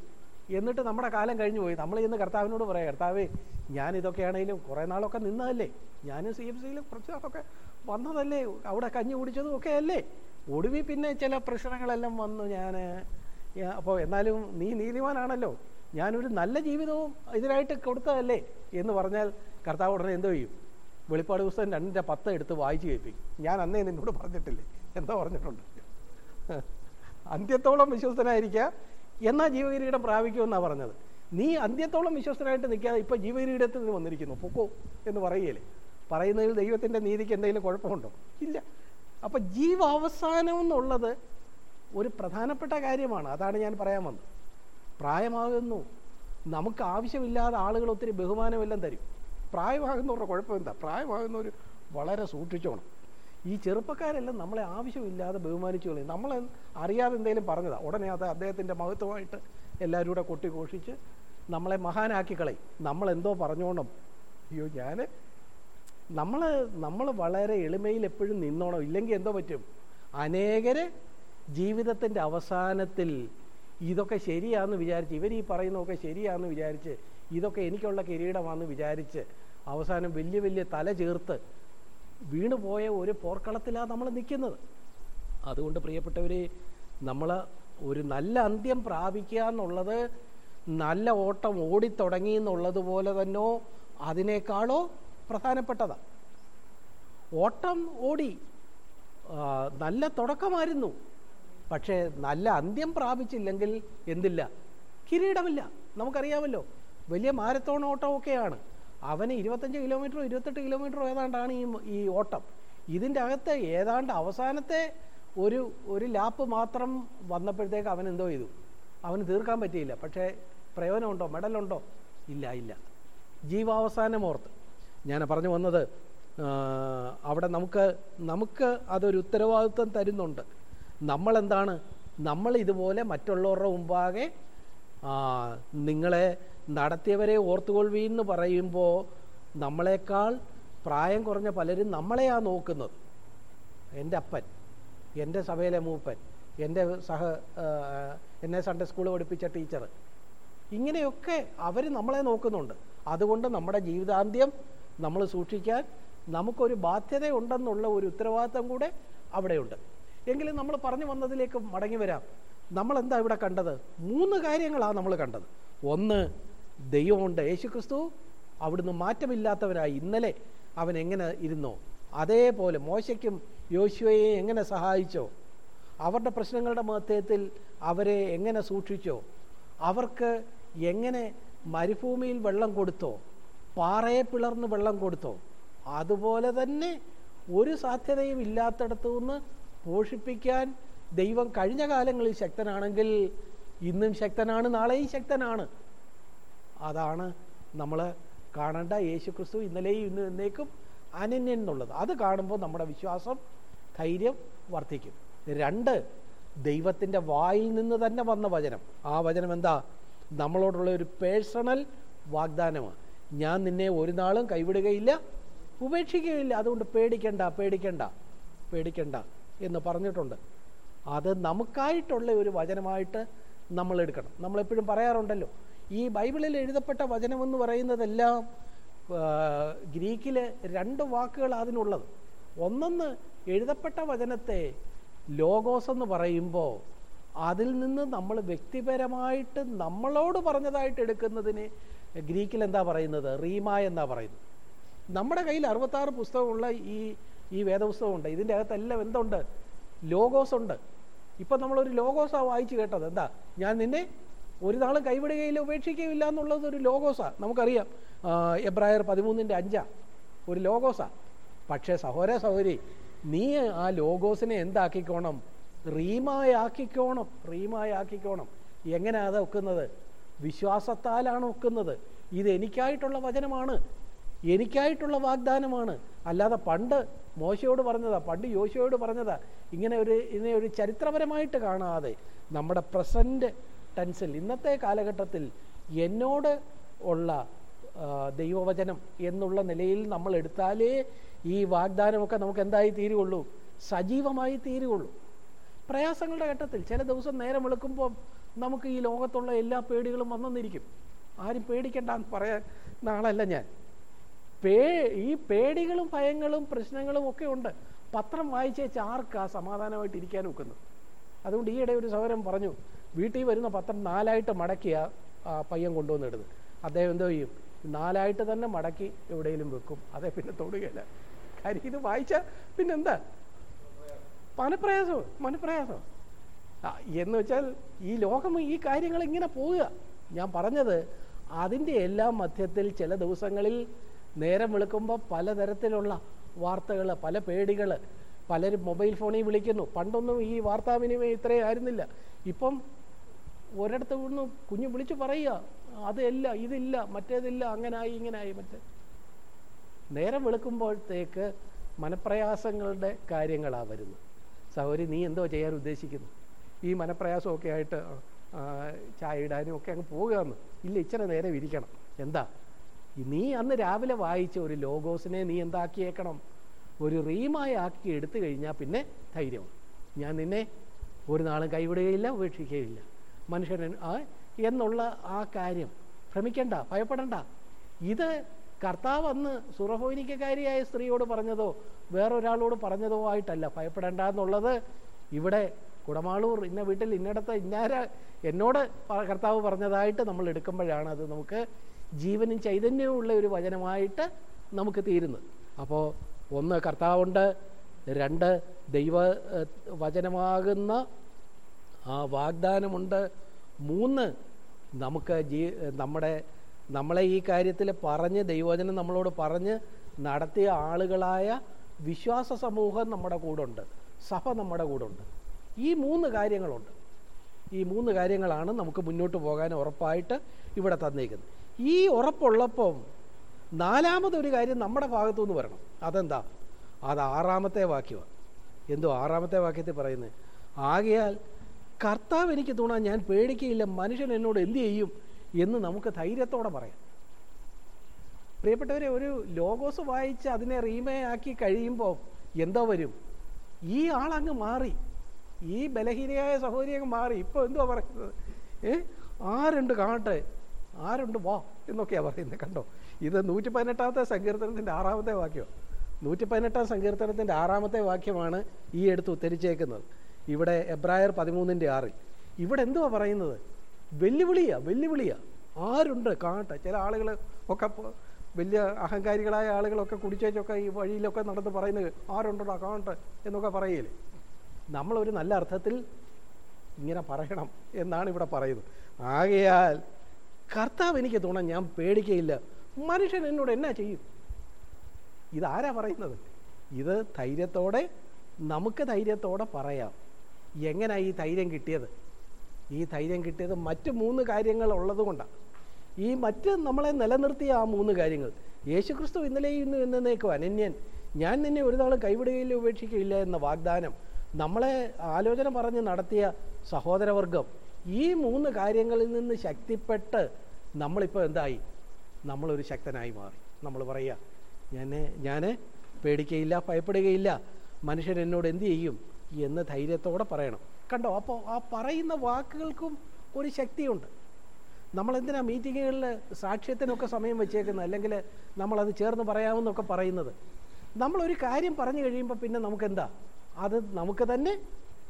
എന്നിട്ട് നമ്മുടെ കാലം കഴിഞ്ഞു പോയി. നമ്മൾ ഇന്ന് കർത്താവിനോട് പറയാം കർത്താവേ ഞാൻ ഇതൊക്കെ ആണെങ്കിലും കുറേ നാളൊക്കെ നിന്നതല്ലേ? ഞാനും സി എം സിയിൽ കുറച്ച് നാളൊക്കെ വന്നതല്ലേ? അവിടെ കഞ്ഞി കുടിച്ചതും ഒക്കെ അല്ലേ? ഒടുവിൽ പിന്നെ ചില പ്രശ്നങ്ങളെല്ലാം വന്നു ഞാൻ അപ്പോൾ എന്നാലും നീ നീതിമാനാണല്ലോ. ഞാനൊരു നല്ല ജീവിതവും ഇതിനായിട്ട് കൊടുത്തതല്ലേ? എന്ന് പറഞ്ഞാൽ കർത്താവ് ഉടനെ എന്തോ ചെയ്യും? വെളിപ്പാട് പുസ്തകം രണ്ടിന്റെ പത്ത് എടുത്ത് വായിച്ചു കേൾപ്പിക്കും. ഞാൻ അന്നേ നിന്നോട് പറഞ്ഞിട്ടില്ലേ? എന്താ പറഞ്ഞിട്ടുണ്ട്? അന്ത്യത്തോളം വിശ്വസ്തനായിരിക്കുക എന്നാൽ ജീവകിരീടം പ്രാപിക്കുമെന്നാണ് പറഞ്ഞത്. നീ അന്ത്യത്തോളം വിശ്വസ്തനായിട്ട് നിൽക്കാതെ ഇപ്പോൾ ജീവകിരീടത്തിൽ നിന്ന് വന്നിരിക്കുന്നു. പൊക്കോ എന്ന് പറയുകയില്ലേ? പറയുന്നതിൽ ദൈവത്തിന്റെ നീതിക്ക് എന്തെങ്കിലും കുഴപ്പമുണ്ടോ? ഇല്ല. അപ്പം ജീവാവസാനം എന്നുള്ളത് ഒരു പ്രധാനപ്പെട്ട കാര്യമാണ്. അതാണ് ഞാൻ പറയാൻ വന്നത്. പ്രായമാകുന്നു. നമുക്ക് ആവശ്യമില്ലാതെ ആളുകൾ ഒത്തിരി ബഹുമാനമെല്ലാം തരും. പ്രായമാകുന്നവരുടെ കുഴപ്പമെന്താ പ്രായമാകുന്നവർ വളരെ സൂക്ഷിച്ചോണം. ഈ ചെറുപ്പക്കാരെല്ലാം നമ്മളെ ആവശ്യമില്ലാതെ ബഹുമാനിച്ചു കളയും. നമ്മൾ അറിയാതെ എന്തെങ്കിലും പറഞ്ഞതാ. ഉടനെ അത് അദ്ദേഹത്തിന്റെ മഹത്വമായിട്ട് എല്ലാവരും കൂടെ കൊട്ടിഘോഷിച്ച് നമ്മളെ മഹാനാക്കി കളയും. നമ്മളെന്തോ പറഞ്ഞോണം. അയ്യോ ഞാൻ നമ്മൾ നമ്മൾ വളരെ എളിമയിൽ എപ്പോഴും നിന്നോണം. ഇല്ലെങ്കിൽ എന്തോ പറ്റും? അനേകരെ ജീവിതത്തിന്റെ അവസാനത്തിൽ ഇതൊക്കെ ശരിയാണെന്ന് വിചാരിച്ച് ഇവർ ഈ പറയുന്നതൊക്കെ ശരിയാണെന്ന് വിചാരിച്ച് ഇതൊക്കെ എനിക്കുള്ള കിരീടമാണെന്ന് വിചാരിച്ച് അവസാനം വലിയ വലിയ തല ചേർത്ത് വീണുപോയ ഒരു പോർക്കളത്തിലാണ് നമ്മൾ നിൽക്കുന്നത്. അതുകൊണ്ട് പ്രിയപ്പെട്ടവർ നമ്മൾ ഒരു നല്ല അന്ത്യം പ്രാപിക്കുക എന്നുള്ളത് നല്ല ഓട്ടം ഓടിത്തുടങ്ങി എന്നുള്ളത് പോലെ തന്നോ അതിനേക്കാളോ പ്രധാനപ്പെട്ടതാണ് ഓട്ടം ഓടി നല്ല തുടക്കമായിരുന്നു. പക്ഷേ നല്ല അന്ത്യം പ്രാപിച്ചില്ലെങ്കിൽ എന്തില്ല? കിരീടമില്ല. നമുക്കറിയാമല്ലോ വലിയ മാരത്തോൺ ഓട്ടമൊക്കെയാണ് അവന് ഇരുപത്തഞ്ച് കിലോമീറ്ററോ ഇരുപത്തെട്ട് കിലോമീറ്ററോ ഏതാണ്ടാണ് ഈ ഈ ഓട്ടം. ഇതിന്റെ അകത്ത് ഏതാണ്ട് അവസാനത്തെ ഒരു ഒരു ലാപ്പ് മാത്രം വന്നപ്പോഴത്തേക്ക് അവൻ എന്തോ ചെയ്തു. അവന് തീർക്കാൻ പറ്റിയില്ല. പക്ഷേ പ്രയോജനമുണ്ടോ? മെഡലുണ്ടോ? ഇല്ല ഇല്ല. ജീവാവസാനം ഓർത്ത് ഞാൻ പറഞ്ഞു വന്നത് അവിടെ നമുക്ക് നമുക്ക് അതൊരു ഉത്തരവാദിത്വം തരുന്നുണ്ട്. നമ്മളെന്താണ്? നമ്മൾ ഇതുപോലെ മറ്റുള്ളവരുടെ മുമ്പാകെ നിങ്ങളെ നടത്തിയവരെ ഓർത്തുകൊള്ളുവീൻ എന്ന് പറയുമ്പോൾ നമ്മളെക്കാൾ പ്രായം കുറഞ്ഞ പലരും നമ്മളെയാണ് നോക്കുന്നത്. എന്റെ അപ്പൻ എന്റെ സഭയിലെ മൂപ്പൻ എന്റെ സഹ എന്നെ സൺഡേ സ്കൂൾ പഠിപ്പിച്ച ടീച്ചർ ഇങ്ങനെയൊക്കെ അവർ നമ്മളെ നോക്കുന്നുണ്ട്. അതുകൊണ്ട് നമ്മുടെ ജീവിതാന്ത്യം നമ്മൾ സൂക്ഷിക്കാൻ നമുക്കൊരു ബാധ്യതയുണ്ടെന്നുള്ള ഒരു ഉത്തരവാദിത്തം കൂടെ അവിടെയുണ്ട്. എങ്കിലും നമ്മൾ പറഞ്ഞു വന്നതിലേക്ക് മടങ്ങി വരാം. നമ്മൾ എന്താ ഇവിടെ കണ്ടത്? മൂന്ന് കാര്യങ്ങളാണ് നമ്മൾ കണ്ടത്. ഒന്ന് ദൈവമുണ്ട്. യേശുക്രിസ്തു അവിടുന്ന് മാറ്റമില്ലാത്തവനായി ഇന്നലെ അവൻ എങ്ങനെ ഇരുന്നോ? അതേപോലെ മോശയ്ക്കും യോശുവയെ എങ്ങനെ സഹായിച്ചോ? അവരുടെ പ്രശ്നങ്ങളുടെ മധ്യത്തിൽ അവരെ എങ്ങനെ സൂക്ഷിച്ചോ? അവർക്ക് എങ്ങനെ മരുഭൂമിയിൽ വെള്ളം കൊടുത്തോ? പാറയെ പിളർന്ന് വെള്ളം കൊടുത്തോ? അതുപോലെ തന്നെ ഒരു സാധ്യതയും ഇല്ലാത്തടത്തു നിന്ന് പോഷിപ്പിക്കാൻ ദൈവം കഴിഞ്ഞ കാലങ്ങളിൽ ശക്തനാണെങ്കിൽ ഇന്നും ശക്തനാണ് നാളെയും ശക്തനാണ്. അതാണ് നമ്മൾ കാണേണ്ട. യേശു ക്രിസ്തു ഇന്നലെയും ഇന്നും എന്നേക്കും അനന്യൻ എന്നുള്ളത്. അത് കാണുമ്പോൾ നമ്മുടെ വിശ്വാസം ധൈര്യം വർദ്ധിക്കും. രണ്ട് ദൈവത്തിന്റെ വായിൽ നിന്ന് തന്നെ വന്ന വചനം. ആ വചനം എന്താ? നമ്മളോടുള്ള ഒരു പേഴ്സണൽ വാഗ്ദാനമാണ്. ഞാൻ നിന്നെ ഒരു നാളും കൈവിടുകയില്ല ഉപേക്ഷിക്കുകയില്ല. അതുകൊണ്ട് പേടിക്കണ്ട പേടിക്കണ്ട പേടിക്കണ്ട എന്ന് പറഞ്ഞിട്ടുണ്ട്. അത് നമുക്കായിട്ടുള്ള ഒരു വചനമായിട്ട് നമ്മൾ എടുക്കണം. നമ്മളെപ്പോഴും പറയാറുണ്ടല്ലോ ഈ ബൈബിളിൽ എഴുതപ്പെട്ട വചനമെന്ന് പറയുന്നതെല്ലാം ഗ്രീക്കിൽ രണ്ട് വാക്കുകൾ അതിനുള്ളത്. ഒന്നൊന്ന് എഴുതപ്പെട്ട വചനത്തെ ലോഗോസ് എന്ന് പറയുമ്പോൾ അതിൽ നിന്ന് നമ്മൾ വ്യക്തിപരമായിട്ട് നമ്മളോട് പറഞ്ഞതായിട്ട് എടുക്കുന്നതിന് ഗ്രീക്കിൽ എന്താ പറയുന്നത്? റീമ എന്നാ പറയുന്നത്. നമ്മുടെ കയ്യിൽ അറുപത്താറ് പുസ്തകമുള്ള ഈ ഈ വേദപുസ്തകമുണ്ട് ഇതിന്റെ അകത്തെല്ലാം എന്തുണ്ട്? ലോഗോസ് ഉണ്ട്. ഇപ്പം നമ്മളൊരു ലോഗോസാണ് വായിച്ചു കേട്ടത്. എന്താ? ഞാൻ നിന്നെ ഒരു നാളും കൈവിടുകയില്ല ഉപേക്ഷിക്കുകയില്ല എന്നുള്ളത് ഒരു ലോഗോസാണ് നമുക്കറിയാം. എബ്രായർ പതിമൂന്നിന്റെ അഞ്ചാണ് ഒരു ലോഗോസാണ് പക്ഷേ സഹോര സഹോരി നീ ആ ലോഗോസിനെ എന്താക്കിക്കോണം? റീമായാക്കിക്കോണം. റീമായാക്കിക്കോണം. എങ്ങനെയാ അത് ഒക്കുന്നത്? വിശ്വാസത്താലാണ് ഒക്കുന്നത്. ഇതെനിക്കായിട്ടുള്ള വചനമാണ്. എനിക്കായിട്ടുള്ള വാഗ്ദാനമാണ്. അല്ലാതെ പണ്ട് മോശയോട് പറഞ്ഞതാ പണ്ട് യോശയോട് പറഞ്ഞതാ. ഇങ്ങനെ ഒരു ഇതിനെ ഒരു ചരിത്രപരമായിട്ട് കാണാതെ നമ്മുടെ പ്രസന്റ് ടെൻസിൽ. ഇന്നത്തെ കാലഘട്ടത്തിൽ എന്നോട് ഉള്ള ദൈവവചനം എന്നുള്ള നിലയിൽ നമ്മൾ എടുത്താലേ ഈ വാഗ്ദാനമൊക്കെ നമുക്ക് എന്തായി തീരുകയുള്ളൂ സജീവമായി തീരുകയുള്ളൂ പ്രയാസങ്ങളുടെ ഘട്ടത്തിൽ ചില ദിവസം നേരം വെളുക്കുമ്പോൾ നമുക്ക് ഈ ലോകത്തുള്ള എല്ലാ പേടികളും വന്നെന്നിരിക്കും. ആരും പേടിക്കണ്ടെന്ന് പറയാൻ ആളല്ല ഞാൻ. പേ ഈ പേടികളും ഭയങ്ങളും പ്രശ്നങ്ങളും ഒക്കെ ഉണ്ട്. പത്രം വായിച്ചേച്ച് ആർക്കാ സമാധാനമായിട്ട് ഇരിക്കാൻ ഒക്കുന്നു. അതുകൊണ്ട് ഈയിടെ ഒരു സഹോദരൻ പറഞ്ഞു വീട്ടിൽ വരുന്ന പത്രം നാലായിട്ട് മടക്കിയ പയ്യൻ കൊണ്ടുവന്നിടുന്നത്. അദ്ദേഹം എന്തോ ചെയ്യും? നാലായിട്ട് തന്നെ മടക്കി എവിടെയെങ്കിലും വെക്കും. അതേ പിന്നെ തൊടുകയില്ല. കാര്യം ഇത് വായിച്ചാൽ പിന്നെന്താ? മനപ്രയാസം മനപ്രയാസം. എന്ന് വെച്ചാൽ ഈ ലോകം ഈ കാര്യങ്ങൾ ഇങ്ങനെ പോവുക. ഞാൻ പറഞ്ഞത് അതിന്റെ എല്ലാം മധ്യത്തിൽ ചില ദിവസങ്ങളിൽ നേരം വെളുക്കുമ്പോൾ പലതരത്തിലുള്ള വാർത്തകൾ പല പേടികൾ പലരും മൊബൈൽ ഫോണിൽ വിളിക്കുന്നു. പണ്ടൊന്നും ഈ വാർത്താവിനിമയം ഇത്രയും ആയിരുന്നില്ല. ഇപ്പം ഒരിടത്ത് നിന്ന് കുഞ്ഞ് വിളിച്ച് പറയുക അതല്ല ഇതില്ല മറ്റേതില്ല അങ്ങനായി ഇങ്ങനായി മറ്റേ. നേരം വെളുക്കുമ്പോഴത്തേക്ക് മനപ്രയാസങ്ങളുടെ കാര്യങ്ങളാണ് വരുന്നത്. സഹോരി നീ എന്തോ ചെയ്യാൻ ഉദ്ദേശിക്കുന്നു? ഈ മനപ്രയാസമൊക്കെ ആയിട്ട് ചായ ഇടാനും ഒക്കെ അങ്ങ് പോകുകയെന്ന് ഇല്ല ഇച്ചിരി നേരം ഇരിക്കണം. എന്താ? നീ അന്ന് രാവിലെ വായിച്ച ഒരു ലോഗോസിനെ നീ എന്താക്കിയേക്കണം? ഒരു റീമായി ആക്കി എടുത്തു കഴിഞ്ഞാൽ പിന്നെ ധൈര്യമാണ്. ഞാൻ നിന്നെ ഒരു നാളും കൈവിടുകയില്ല ഉപേക്ഷിക്കുകയില്ല. മനുഷ്യൻ ആ എന്നുള്ള ആ കാര്യം. ഭ്രമിക്കണ്ട ഭയപ്പെടണ്ട. ഇത് കർത്താവ് അന്ന് സുറഹോനിക്കാരിയായ സ്ത്രീയോട് പറഞ്ഞതോ വേറൊരാളോട് പറഞ്ഞതോ ആയിട്ടല്ല. ഭയപ്പെടേണ്ട എന്നുള്ളത് ഇവിടെ കുടമാളൂർ ഇന്ന വീട്ടിൽ ഇന്നടത്ത് ഇന്നാര എന്നോട് കർത്താവ് പറഞ്ഞതായിട്ട് നമ്മൾ എടുക്കുമ്പോഴാണ് അത് നമുക്ക് ജീവനും ചൈതന്യവും ഉള്ള ഒരു വചനമായിട്ട് നമുക്ക് തീരുന്നത്. അപ്പോൾ ഒന്ന് കർത്താവുണ്ട് രണ്ട് ദൈവ വചനമാകുന്ന ആ വാഗ്ദാനമുണ്ട്. മൂന്ന് നമുക്ക് ജീ നമ്മുടെ നമ്മളെ ഈ കാര്യത്തിൽ പറഞ്ഞ് ദൈവവചനം നമ്മളോട് പറഞ്ഞ് നടത്തിയ ആളുകളായ വിശ്വാസ സമൂഹം നമ്മുടെ കൂടെ ഉണ്ട് സഭ നമ്മുടെ ഉണ്ട് ഈ മൂന്ന് കാര്യങ്ങളുണ്ട്. ഈ മൂന്ന് കാര്യങ്ങളാണ് നമുക്ക് മുന്നോട്ട് പോകാൻ ഉറപ്പായിട്ട് ഇവിടെ തന്നേക്കുന്നത് ഈ ഉറപ്പുള്ളപ്പം നാലാമതൊരു കാര്യം നമ്മുടെ ഭാഗത്തു നിന്ന് വരണം. അതെന്താ? അത് ആറാമത്തെ വാക്യമാണ് എന്തോ ആറാമത്തെ വാക്യത്തിൽ പറയുന്നത്? ആകയാൽ കർത്താവ് എനിക്ക് തോന്നാൻ ഞാൻ പേടിക്കയില്ല മനുഷ്യൻ എന്നോട് എന്തു ചെയ്യും എന്ന് നമുക്ക് ധൈര്യത്തോടെ പറയാം. പ്രിയപ്പെട്ടവരെ ഒരു ലോഗോസ് വായിച്ച് അതിനെ റീമേ ആക്കി കഴിയുമ്പോൾ എന്തോ വരും? ഈ ആളങ്ങ് മാറി. ഈ ബലഹീനയായ സഹോദരി അങ്ങ് മാറി. ഇപ്പോൾ എന്തുവാ പറയുന്നത്? ഏ? ആരുണ്ട് കാണട്ടെ? ആരുണ്ട് വാ എന്നൊക്കെയാണ് പറയുന്നത്. കണ്ടോ? ഇത് നൂറ്റി പതിനെട്ടാമത്തെ സങ്കീർത്തനത്തിന്റെ ആറാമത്തെ വാക്യം. നൂറ്റി പതിനെട്ടാം സങ്കീർത്തനത്തിന്റെ ആറാമത്തെ വാക്യമാണ് ഈ എടുത്ത് ഉത്തരിച്ചേക്കുന്നത് ഇവിടെ എബ്രായർ പതിമൂന്നിന്റെ ആറിൽ. ഇവിടെ എന്തുവാ പറയുന്നത്? വെല്ലുവിളിയാ വെല്ലുവിളിയാ. ആരുണ്ട് കാണട്ടെ ചില ആളുകൾ ഒക്കെ വലിയ അഹങ്കാരികളായ ആളുകളൊക്കെ കുടിച്ചേച്ചൊക്കെ ഈ വഴിയിലൊക്കെ നടന്ന് പറയുന്നത് ആരുണ്ടോടാ കാണട്ടെ എന്നൊക്കെ പറയില്ലേ നമ്മളൊരു നല്ല അർത്ഥത്തിൽ ഇങ്ങനെ പറയണം എന്നാണ് ഇവിടെ പറയുന്നത്. ആകയാൽ കർത്താവ് എനിക്ക് തോന്നാൻ ഞാൻ പേടിക്കയില്ല. മനുഷ്യൻ എന്നോട് എന്നാ ചെയ്യും? ഇതാരാ പറയുന്നത്? ഇത് ധൈര്യത്തോടെ നമുക്ക് ധൈര്യത്തോടെ പറയാം. എങ്ങനെയാ ഈ ധൈര്യം കിട്ടിയത്? ഈ ധൈര്യം കിട്ടിയത് മറ്റ് മൂന്ന് കാര്യങ്ങൾ ഉള്ളതുകൊണ്ടാണ് ഈ മറ്റ് നമ്മളെ നിലനിർത്തിയ ആ മൂന്ന് കാര്യങ്ങൾ. യേശുക്രിസ്തു ഇന്നലെയും ഇന്നും എന്നേക്കും അനന്യൻ. ഞാൻ നിന്നെ ഒരു നാളും കൈവിടുകയില്ല ഉപേക്ഷിക്കുകയില്ല എന്ന വാഗ്ദാനം നമ്മളെ ആലോചന പറഞ്ഞ് നടത്തിയ സഹോദരവർഗം ഈ മൂന്ന് കാര്യങ്ങളിൽ നിന്ന് ശക്തിപ്പെട്ട് നമ്മളിപ്പോൾ എന്തായി? നമ്മളൊരു ശക്തനായി മാറി. നമ്മൾ പറയുക ഞാൻ ഞാൻ പേടിക്കുകയില്ല ഭയപ്പെടുകയില്ല. മനുഷ്യൻ എന്നോട് എന്തു ചെയ്യും? എന്ന് ധൈര്യത്തോടെ പറയണം. കണ്ടോ? അപ്പോൾ ആ പറയുന്ന വാക്കുകൾക്കും ഒരു ശക്തിയുണ്ട്. നമ്മളെന്തിനാ മീറ്റിങ്ങുകളിൽ സാക്ഷ്യത്തിനൊക്കെ സമയം വെച്ചേക്കുന്നത്? അല്ലെങ്കിൽ നമ്മളത് ചേർന്ന് പറയാമെന്നൊക്കെ പറയുന്നത്. നമ്മളൊരു കാര്യം പറഞ്ഞു കഴിയുമ്പോൾ പിന്നെ നമുക്കെന്താ? അത് നമുക്ക് തന്നെ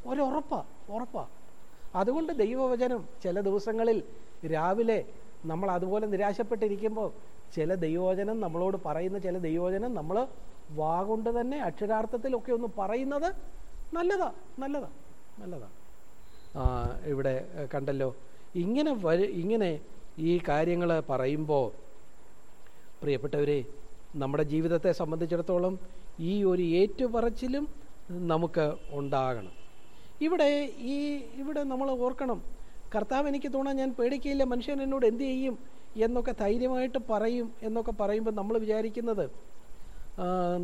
ഒരു ഉറപ്പാണ് ഉറപ്പാ. അതുകൊണ്ട് ദൈവവചനം ചില ദിവസങ്ങളിൽ രാവിലെ നമ്മൾ അതുപോലെ നിരാശപ്പെട്ടിരിക്കുമ്പോൾ ചില ദൈവവചനം നമ്മളോട് പറയുന്ന ചില ദൈവവചനം നമ്മൾ വാഗൊണ്ട് തന്നെ അക്ഷരാർത്ഥത്തിലൊക്കെ ഒന്ന് പറയുന്നത് നല്ലതാ നല്ലതാ നല്ലതാ. ഇവിടെ കണ്ടല്ലോ. ഇങ്ങനെ ഇങ്ങനെ ഈ കാര്യങ്ങൾ പറയുമ്പോൾ പ്രിയപ്പെട്ടവരെ നമ്മുടെ ജീവിതത്തെ സംബന്ധിച്ചിടത്തോളം ഈ ഒരു ഏറ്റുപറച്ചിലും നമുക്ക് ഉണ്ടാകണം. ഇവിടെ ഈ ഇവിടെ നമ്മൾ ഓർക്കണം കർത്താവ് എനിക്ക് തോന്നാൻ ഞാൻ പേടിക്കയില്ല മനുഷ്യൻ എന്നോട് എന്ത് ചെയ്യും? എന്നൊക്കെ ധൈര്യമായിട്ട് പറയും എന്നൊക്കെ പറയുമ്പോൾ നമ്മൾ വിചാരിക്കുന്നത്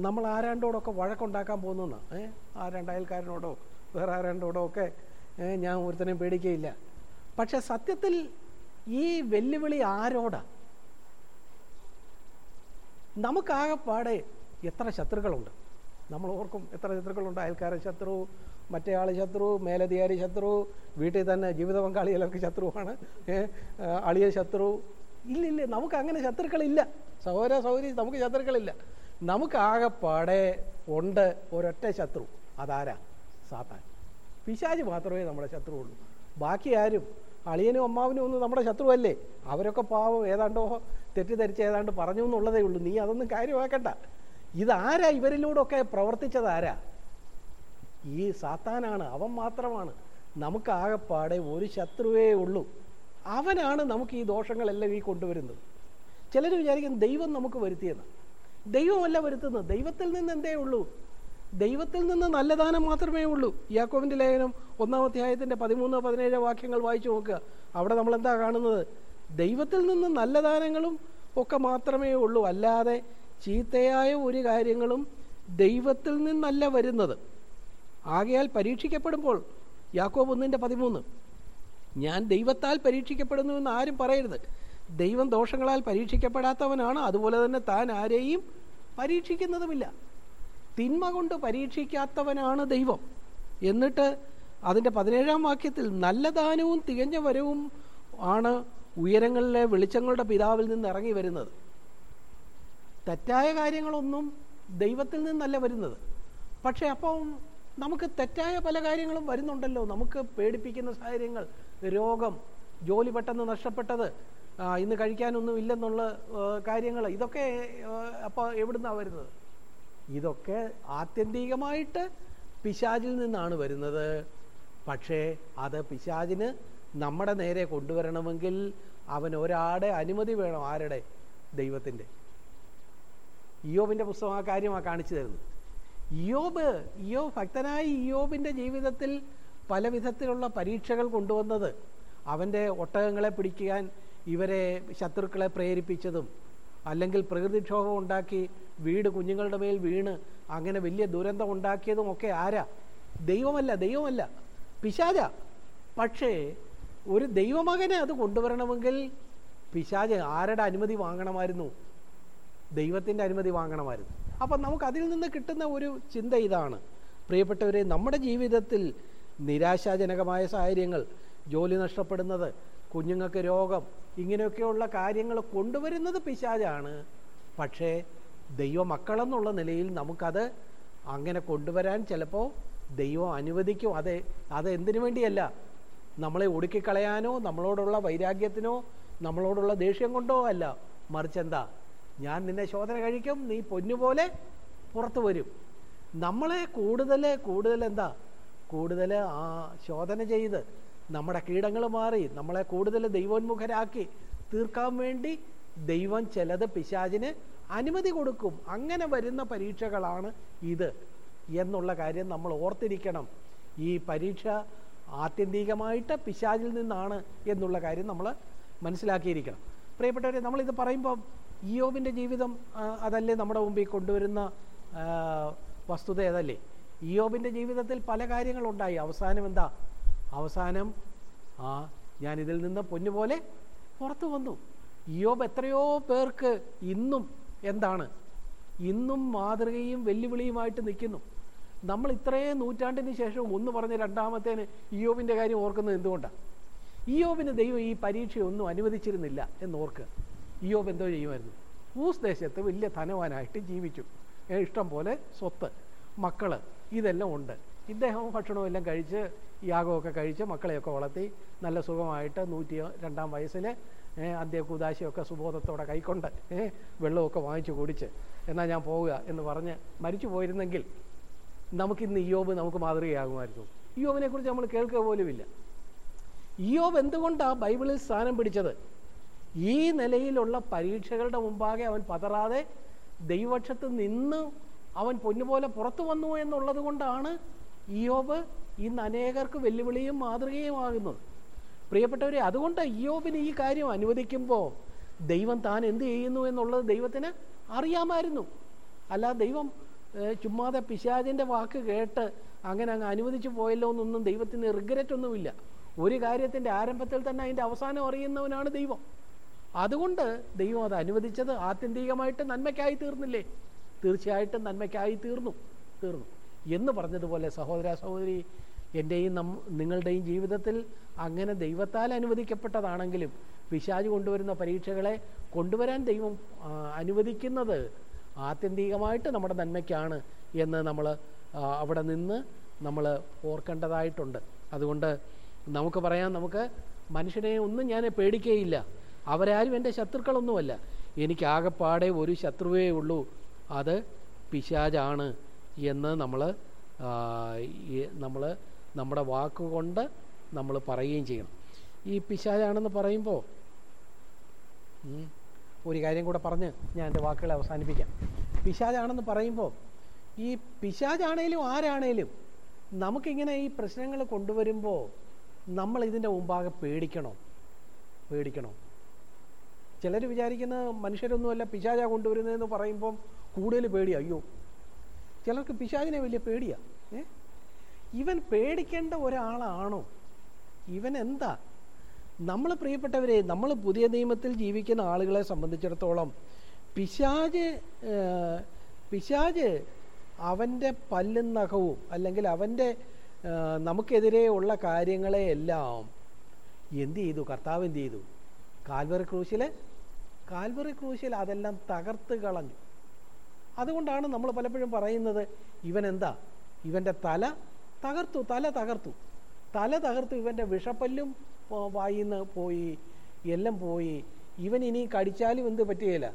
നമ്മൾ ആരാണ്ടോടൊക്കെ വഴക്കുണ്ടാക്കാൻ പോകുന്ന ഏ ആരാണ്ട് അയൽക്കാരനോടോ വേറെ ആരാണ്ടോടോ ഒക്കെ ഞാൻ ഒരുത്തനെയും പേടിക്കുകയില്ല പക്ഷെ സത്യത്തിൽ ഈ വെല്ലുവിളി ആരോടാ? നമുക്കാകെപ്പാടെ എത്ര ശത്രുക്കളുണ്ട്? നമ്മൾ ഓർക്കും എത്ര ശത്രുക്കളുണ്ട്? അയൽക്കാരൻ ശത്രു മറ്റേ ആൾ ശത്രു മേലധികാരി ശത്രു വീട്ടിൽ തന്നെ ജീവിത പങ്കാളികളൊക്കെ ശത്രുവാണ് അളിയ ശത്രു. ഇല്ലില്ല നമുക്ക് അങ്ങനെ ശത്രുക്കളില്ല. സഹോദര സഹോദരി നമുക്ക് ശത്രുക്കളില്ല. നമുക്കാകെപ്പാടെ ഉണ്ട് ഒരൊറ്റ ശത്രു. അതാരാ? സാത്താൻ. പിശാജ് മാത്രമേ നമ്മുടെ ശത്രുവുള്ളൂ. ബാക്കി ആരും അളിയനും അമ്മാവനും ഒന്നും നമ്മുടെ ശത്രുവല്ലേ? അവരൊക്കെ പാവം ഏതാണ്ടോ തെറ്റിദ്ധരിച്ച് ഏതാണ്ട് പറഞ്ഞു എന്നുള്ളതേ ഉള്ളൂ. നീ അതൊന്നും കാര്യമാക്കണ്ട. ഇതാരാ ഇവരിലൂടെയൊക്കെ പ്രവർത്തിച്ചത് ആരാ? ഈ സാത്താനാണ്. അവൻ മാത്രമാണ്. നമുക്കാകെപ്പാടെ ഒരു ശത്രുവേ ഉള്ളൂ. അവനാണ് നമുക്ക് ഈ ദോഷങ്ങളെല്ലാം ഈ കൊണ്ടുവരുന്നത്. ചിലർ വിചാരിക്കും ദൈവം നമുക്ക് വരുത്തിയെന്ന്. ദൈവമല്ല വരുത്തുന്നത്. ദൈവത്തിൽ നിന്ന് എന്തേ ഉള്ളൂ? ദൈവത്തിൽ നിന്ന് നല്ല ദാനം മാത്രമേ ഉള്ളൂ. യാക്കോവിന്റെ ലേഖനം ഒന്നാം അധ്യായത്തിന്റെ പതിമൂന്ന് പതിനേഴ് വാക്യങ്ങൾ വായിച്ചു നോക്കുക. അവിടെ നമ്മൾ എന്താ കാണുന്നത്? ദൈവത്തിൽ നിന്ന് നല്ല ദാനങ്ങളും ഒക്കെ മാത്രമേ ഉള്ളൂ. അല്ലാതെ ചീത്തയായ ഒരു കാര്യങ്ങളും ദൈവത്തിൽ നിന്നല്ല വരുന്നത്. ആകയാൽ പരീക്ഷിക്കപ്പെടുമ്പോൾ യാക്കോബ് ഒന്നിന്റെ പതിമൂന്ന് ഞാൻ ദൈവത്താൽ പരീക്ഷിക്കപ്പെടുന്നു എന്ന് ആരും പറയരുത്. ദൈവം ദോഷങ്ങളാൽ പരീക്ഷിക്കപ്പെടാത്തവനാണ്. അതുപോലെ തന്നെ താൻ ആരെയും പരീക്ഷിക്കുന്നതുമില്ല. തിന്മ കൊണ്ട് പരീക്ഷിക്കാത്തവനാണ് ദൈവം. എന്നിട്ട് അതിന്റെ പതിനേഴാം വാക്യത്തിൽ നല്ല ദാനവും തികഞ്ഞ വരവും ആണ് ഉയരങ്ങളിലെ വെളിച്ചങ്ങളുടെ പിതാവിൽ നിന്ന് ഇറങ്ങി വരുന്നത്. തെറ്റായ കാര്യങ്ങളൊന്നും ദൈവത്തിൽ നിന്നല്ല വരുന്നത്. പക്ഷേ അപ്പം നമുക്ക് തെറ്റായ പല കാര്യങ്ങളും വരുന്നുണ്ടല്ലോ. നമുക്ക് പേടിപ്പിക്കുന്ന സാഹചര്യങ്ങൾ രോഗം ജോലി പെട്ടെന്ന് നഷ്ടപ്പെട്ടത് ഇന്ന് കഴിക്കാനൊന്നും ഇല്ലെന്നുള്ള കാര്യങ്ങൾ ഇതൊക്കെ അപ്പോൾ എവിടുന്നാണ് വരുന്നത്? ഇതൊക്കെ ആത്യന്തികമായിട്ട് പിശാചിൽ നിന്നാണ് വരുന്നത്. പക്ഷേ അത് പിശാചിന് നമ്മുടെ നേരെ കൊണ്ടുവരണമെങ്കിൽ അവൻ ഒരാടെ അനുമതി വേണം. ആരുടെ? ദൈവത്തിന്റെ ഇയോബിന്റെ പുസ്തകം ആ കാര്യമാണ് കാണിച്ചു തരുന്നത്. ഇയോബ് ഇയോ ഭക്തനായ ഇയോബിന്റെ ജീവിതത്തിൽ പല വിധത്തിലുള്ള പരീക്ഷകൾ കൊണ്ടുവന്നത് അവന്റെ ഒട്ടകങ്ങളെ പിടിക്കാൻ ഇവരെ ശത്രുക്കളെ പ്രേരിപ്പിച്ചതും അല്ലെങ്കിൽ പ്രകൃതിക്ഷോഭം ഉണ്ടാക്കി വീട് കുഞ്ഞുങ്ങളുടെ മേൽ വീണ് അങ്ങനെ വലിയ ദുരന്തം ഉണ്ടാക്കിയതും ഒക്കെ ആരാ? ദൈവമല്ല ദൈവമല്ല. പിശാച. പക്ഷേ ഒരു ദൈവമകനെ അത് കൊണ്ടുവരണമെങ്കിൽ പിശാജ് ആരുടെ അനുമതി വാങ്ങണമായിരുന്നു? ദൈവത്തിന്റെ അനുമതി വാങ്ങണമായിരുന്നു. അപ്പം നമുക്ക് അതിൽ നിന്ന് കിട്ടുന്ന ഒരു ചിന്ത ഇതാണ്. പ്രിയപ്പെട്ടവരെ നമ്മുടെ ജീവിതത്തിൽ നിരാശാജനകമായ സാഹചര്യങ്ങൾ ജോലി നഷ്ടപ്പെടുന്നത് കുഞ്ഞുങ്ങൾക്ക് രോഗം ഇങ്ങനെയൊക്കെയുള്ള കാര്യങ്ങൾ കൊണ്ടുവരുന്നത് പിശാചാണ്. പക്ഷേ ദൈവമക്കളെന്നുള്ള നിലയിൽ നമുക്കത് അങ്ങനെ കൊണ്ടുവരാൻ ചിലപ്പോൾ ദൈവം അനുവദിക്കും. അതെ അത് എന്തിനു വേണ്ടിയല്ല? നമ്മളെ ഒടുക്കിക്കളയാനോ നമ്മളോടുള്ള വൈരാഗ്യത്തിനോ നമ്മളോടുള്ള ദേഷ്യം കൊണ്ടോ അല്ല. മറിച്ചെന്താ ഞാൻ നിന്നെ ശോധന കഴിക്കും നീ പൊന്നുപോലെ പുറത്തു വരും. നമ്മളെ കൂടുതൽ കൂടുതൽ എന്താ? കൂടുതൽ ആ ശോധന ചെയ്ത് നമ്മുടെ കീടങ്ങൾ മാറി നമ്മളെ കൂടുതൽ ദൈവോന്മുഖരാക്കി തീർക്കാൻ വേണ്ടി ദൈവം ചിലത് പിശാചിന് അനുമതി കൊടുക്കും. അങ്ങനെ വരുന്ന പരീക്ഷകളാണ് ഇത് എന്നുള്ള കാര്യം നമ്മൾ ഓർത്തിരിക്കണം. ഈ പരീക്ഷ ആത്യന്തികമായിട്ട് പിശാചിൽ നിന്നാണ് എന്നുള്ള കാര്യം നമ്മൾ മനസ്സിലാക്കിയിരിക്കണം. പ്രിയപ്പെട്ടവരെ നമ്മളിത് പറയുമ്പോൾ ഇയോബിന്റെ ജീവിതം അതല്ലേ നമ്മുടെ മുമ്പിൽ കൊണ്ടുവരുന്ന വസ്തുത അതല്ലേ? ഇയോബിന്റെ ജീവിതത്തിൽ പല കാര്യങ്ങളുണ്ടായി. അവസാനം എന്താ? അവസാനം ആ ഞാൻ ഇതിൽ നിന്ന് പൊന്നുപോലെ പുറത്തു വന്നു. ഇയോബ് എത്രയോ പേർക്ക് ഇന്നും എന്താണ്? ഇന്നും മാതൃകയും വെല്ലുവിളിയുമായിട്ട് നിൽക്കുന്നു. നമ്മൾ ഇത്രയും നൂറ്റാണ്ടിന് ശേഷം ഒന്ന് പറഞ്ഞ് രണ്ടാമത്തേന് ഇയോബിന്റെ കാര്യം ഓർക്കുന്നത് എന്തുകൊണ്ടാണ് ഇയോബിന് ദൈവം ഈ പരീക്ഷയൊന്നും അനുവദിച്ചിരുന്നില്ല എന്നോർക്ക് ഇയോബ് എന്തോ ചെയ്യുമായിരുന്നു? ഊസ് ദേശത്ത് വലിയ ധനവാനായിട്ട് ജീവിച്ചു. ഇഷ്ടം പോലെ സ്വത്ത് മക്കൾ ഇതെല്ലാം ഉണ്ട്. ഇദ്ദേഹം ഭക്ഷണവും എല്ലാം കഴിച്ച് യാഗമൊക്കെ കഴിച്ച് മക്കളെയൊക്കെ വളർത്തി നല്ല സുഖമായിട്ട് നൂറ്റി രണ്ടാം വയസ്സിൽ അദ്ദേഹം സുബോധത്തോടെ കൈക്കൊണ്ട് വെള്ളമൊക്കെ വാങ്ങിച്ചു കുടിച്ച് എന്നാൽ ഞാൻ പോവുക എന്ന് പറഞ്ഞ് മരിച്ചു പോയിരുന്നെങ്കിൽ നമുക്കിന്ന് ഇയോബ് നമുക്ക് മാതൃകയാകുമായിരുന്നു. യോബിനെ കുറിച്ച് നമ്മൾ കേൾക്കുക പോലുമില്ല. ഇയോബ് എന്തുകൊണ്ടാണ് ബൈബിളിൽ സ്ഥാനം പിടിച്ചത്? ഈ നിലയിലുള്ള പരീക്ഷകളുടെ മുമ്പാകെ അവൻ പതറാതെ ദൈവക്ഷത്ത് നിന്ന് അവൻ പൊന്നുപോലെ പുറത്തു വന്നു എന്നുള്ളത് കൊണ്ടാണ് ഇയോബ് ഇന്ന് അനേകർക്ക് വെല്ലുവിളിയും മാതൃകയുമാകുന്നത് പ്രിയപ്പെട്ടവരെ അതുകൊണ്ട് ഇയോബിന് ഈ കാര്യം അനുവദിക്കുമ്പോൾ ദൈവം താൻ എന്ത് ചെയ്യുന്നു എന്നുള്ളത് ദൈവത്തിന് അറിയാമായിരുന്നു. അല്ല ദൈവം ചുമ്മാതെ പിശാചിന്റെ വാക്ക് കേട്ട് അങ്ങനെ അങ്ങ് അനുവദിച്ചു പോയല്ലോ എന്നൊന്നും ദൈവത്തിന് റിഗ്രറ്റ് ഒന്നുമില്ല. ഒരു കാര്യത്തിന്റെ ആരംഭത്തിൽ തന്നെ അതിന്റെ അവസാനം അറിയുന്നവനാണ് ദൈവം. അതുകൊണ്ട് ദൈവം അത് അനുവദിച്ചത് ആത്യന്തികമായിട്ട് നന്മയ്ക്കായി തീർന്നില്ലേ? തീർച്ചയായിട്ടും നന്മയ്ക്കായി തീർന്നു തീർന്നു. എന്ന് പറഞ്ഞതുപോലെ സഹോദര സഹോദരി എന്റെയും നം നിങ്ങളുടെയും ജീവിതത്തിൽ അങ്ങനെ ദൈവത്താൽ അനുവദിക്കപ്പെട്ടതാണെങ്കിലും പിശാജ് കൊണ്ടുവരുന്ന പരീക്ഷകളെ കൊണ്ടുവരാൻ ദൈവം അനുവദിക്കുന്നത് ആത്യന്തികമായിട്ട് നമ്മുടെ നന്മയ്ക്കാണ് എന്ന് നമ്മൾ അവിടെ നിന്ന് നമ്മൾ ഓർക്കേണ്ടതായിട്ടുണ്ട്. അതുകൊണ്ട് നമുക്ക് പറയാം നമുക്ക് മനുഷ്യനെ ഒന്നും ഞാൻ പേടിക്കുകയില്ല അവരാരും എന്റെ ശത്രുക്കളൊന്നുമല്ല. എനിക്കാകെപ്പാടെ ഒരു ശത്രുവേ ഉള്ളൂ. അത് പിശാജാണ് എന്ന് നമ്മൾ നമ്മൾ നമ്മുടെ വാക്കുകൊണ്ട് നമ്മൾ പറയുകയും ചെയ്യണം. ഈ പിശാചാണെന്ന് പറയുമ്പോൾ ഒരു കാര്യം കൂടെ പറഞ്ഞ് ഞാൻ എന്റെ വാക്കുകളെ അവസാനിപ്പിക്കാം. പിശാചാണെന്ന് പറയുമ്പോൾ ഈ പിശാചാണേലും ആരാണേലും നമുക്കിങ്ങനെ ഈ പ്രശ്നങ്ങൾ കൊണ്ടുവരുമ്പോൾ നമ്മൾ ഇതിന്റെ മുമ്പാകെ പേടിക്കണോ? പേടിക്കണോ? ചിലർ വിചാരിക്കുന്ന മനുഷ്യരൊന്നുമല്ല പിശാച കൊണ്ടുവരുന്നതെന്ന് പറയുമ്പം കൂടുതൽ പേടി. അയ്യോ ചിലർക്ക് പിശാചിനെ വലിയ പേടിയാണ് ഏ? ഇവൻ പേടിക്കേണ്ട ഒരാളാണോ? ഇവൻ എന്താ? നമ്മൾ പ്രിയപ്പെട്ടവരെ നമ്മൾ പുതിയ നിയമത്തിൽ ജീവിക്കുന്ന ആളുകളെ സംബന്ധിച്ചിടത്തോളം പിശാജ് പിശാജ് അവന്റെ പല്ലും നഖവും അല്ലെങ്കിൽ അവന്റെ നമുക്കെതിരെ ഉള്ള കാര്യങ്ങളെയെല്ലാം എന്ത് ചെയ്തു? കർത്താവ് എന്ത് ചെയ്തു? കാൽവറി ക്രൂശിൽ കാൽവറി ക്രൂശിൽ അതെല്ലാം തകർത്ത് കളഞ്ഞു. അതുകൊണ്ടാണ് നമ്മൾ പലപ്പോഴും പറയുന്നത് ഇവൻ എന്താ ഇവന്റെ തല തകർത്തു തല തകർത്തു. തല തകർത്തു ഇവന്റെ വിഷപ്പല്ലും വായി പോയി എല്ലാം പോയി. ഇവൻ ഇനി കടിച്ചാലും എന്ത് പറ്റുകയില്ല?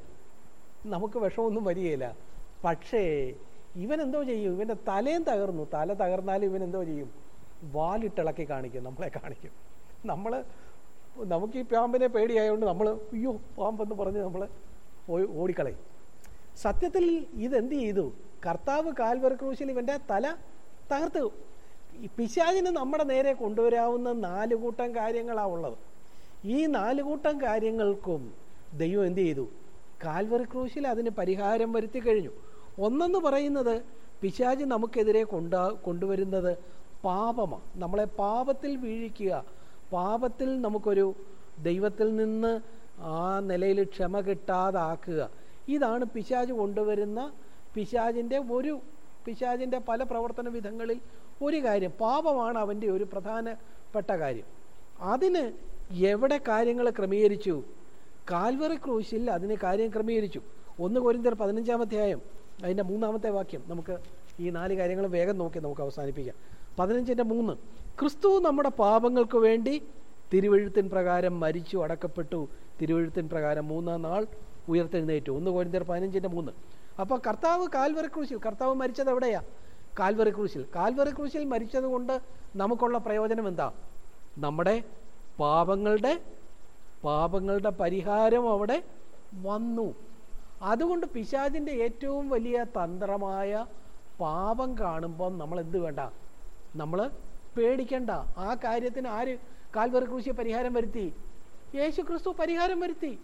നമുക്ക് വിഷമൊന്നും വരികയില്ല. പക്ഷേ ഇവൻ എന്തോ ചെയ്യും? ഇവന്റെ തലയും തകർന്നു. തല തകർന്നാലും ഇവനെന്തോ ചെയ്യും? വാലിട്ടിളക്കി കാണിക്കും നമ്മളെ കാണിക്കും. നമ്മൾ നമുക്ക് ഈ പാമ്പിനെ പേടിയായതുകൊണ്ട് നമ്മൾ അയ്യോ പാമ്പെന്ന് പറഞ്ഞ് നമ്മൾ പോയി ഓടിക്കളയും. സത്യത്തിൽ ഇതെന്ത് ചെയ്തു? കർത്താവ് കാൽവർ ക്രൂശിൽ ഇവന്റെ തല തകർത്തു. പിശാചിന് നമ്മുടെ നേരെ കൊണ്ടുവരാവുന്ന നാല് കൂട്ടം കാര്യങ്ങളാണ് ഉള്ളത്. ഈ നാല് കൂട്ടം കാര്യങ്ങൾക്കും ദൈവം എന്ത് ചെയ്തു? കാൽവർ ക്രൂശിൽ അതിന് പരിഹാരം വരുത്തി കഴിഞ്ഞു. ഒന്നെന്ന് പറയുന്നത് പിശാച് നമുക്കെതിരെ കൊണ്ടാ കൊണ്ടുവരുന്നത് പാപമാണ് നമ്മളെ പാപത്തിൽ വീഴിക്കുക. പാപത്തിൽ നമുക്കൊരു ദൈവത്തിൽ നിന്ന് ആ നിലയിൽ ക്ഷമ കിട്ടാതാക്കുക. ഇതാണ് പിശാജ് കൊണ്ടുവരുന്ന പിശാജിന്റെ ഒരു പിശാജിന്റെ പല പ്രവർത്തന വിധങ്ങളിൽ ഒരു കാര്യം. പാപമാണ് അവന്റെ ഒരു പ്രധാനപ്പെട്ട കാര്യം. അതിന് എവിടെ കാര്യങ്ങൾ ക്രമീകരിച്ചു? കാൽവറി ക്രൂശിൽ അതിന് കാര്യം ക്രമീകരിച്ചു. ഒന്ന് കോരിന്തർ പതിനഞ്ചാമത്തെ ആയം അതിന്റെ മൂന്നാമത്തെ വാക്യം. നമുക്ക് ഈ നാല് കാര്യങ്ങൾ വേഗം നോക്കി നമുക്ക് അവസാനിപ്പിക്കാം. പതിനഞ്ചിന്റെ മൂന്ന്. ക്രിസ്തു നമ്മുടെ പാപങ്ങൾക്ക് വേണ്ടി തിരുവഴുത്തിൻ പ്രകാരം മരിച്ചു അടക്കപ്പെട്ടു. തിരുവഴുത്തിൻ പ്രകാരം മൂന്നാം നാൾ ഉയർത്തെഴുന്നേറ്റു. ഒന്ന് കോരിന്തർ പതിനഞ്ചിന്റെ മൂന്ന്. അപ്പോൾ കർത്താവ് കാൽവറി ക്രൂശിൽ കർത്താവ് മരിച്ചത് എവിടെയാ? കാൽവറി ക്രൂശിൽ കാൽവറി ക്രൂശിൽ മരിച്ചത് കൊണ്ട് നമുക്കുള്ള പ്രയോജനം എന്താ? നമ്മുടെ പാപങ്ങളുടെ പാപങ്ങളുടെ പരിഹാരം അവിടെ വന്നു. അതുകൊണ്ട് പിശാചിന്റെ ഏറ്റവും വലിയ തന്ത്രമായ പാപം കാണുമ്പം നമ്മൾ എന്ത് വേണ്ട? നമ്മൾ പേടിക്കണ്ട. ആ കാര്യത്തിന് ആര് കാൽവറി ക്രൂശിയെ പരിഹാരം വരുത്തി? യേശു ക്രിസ്തു പരിഹാരം വരുത്തി.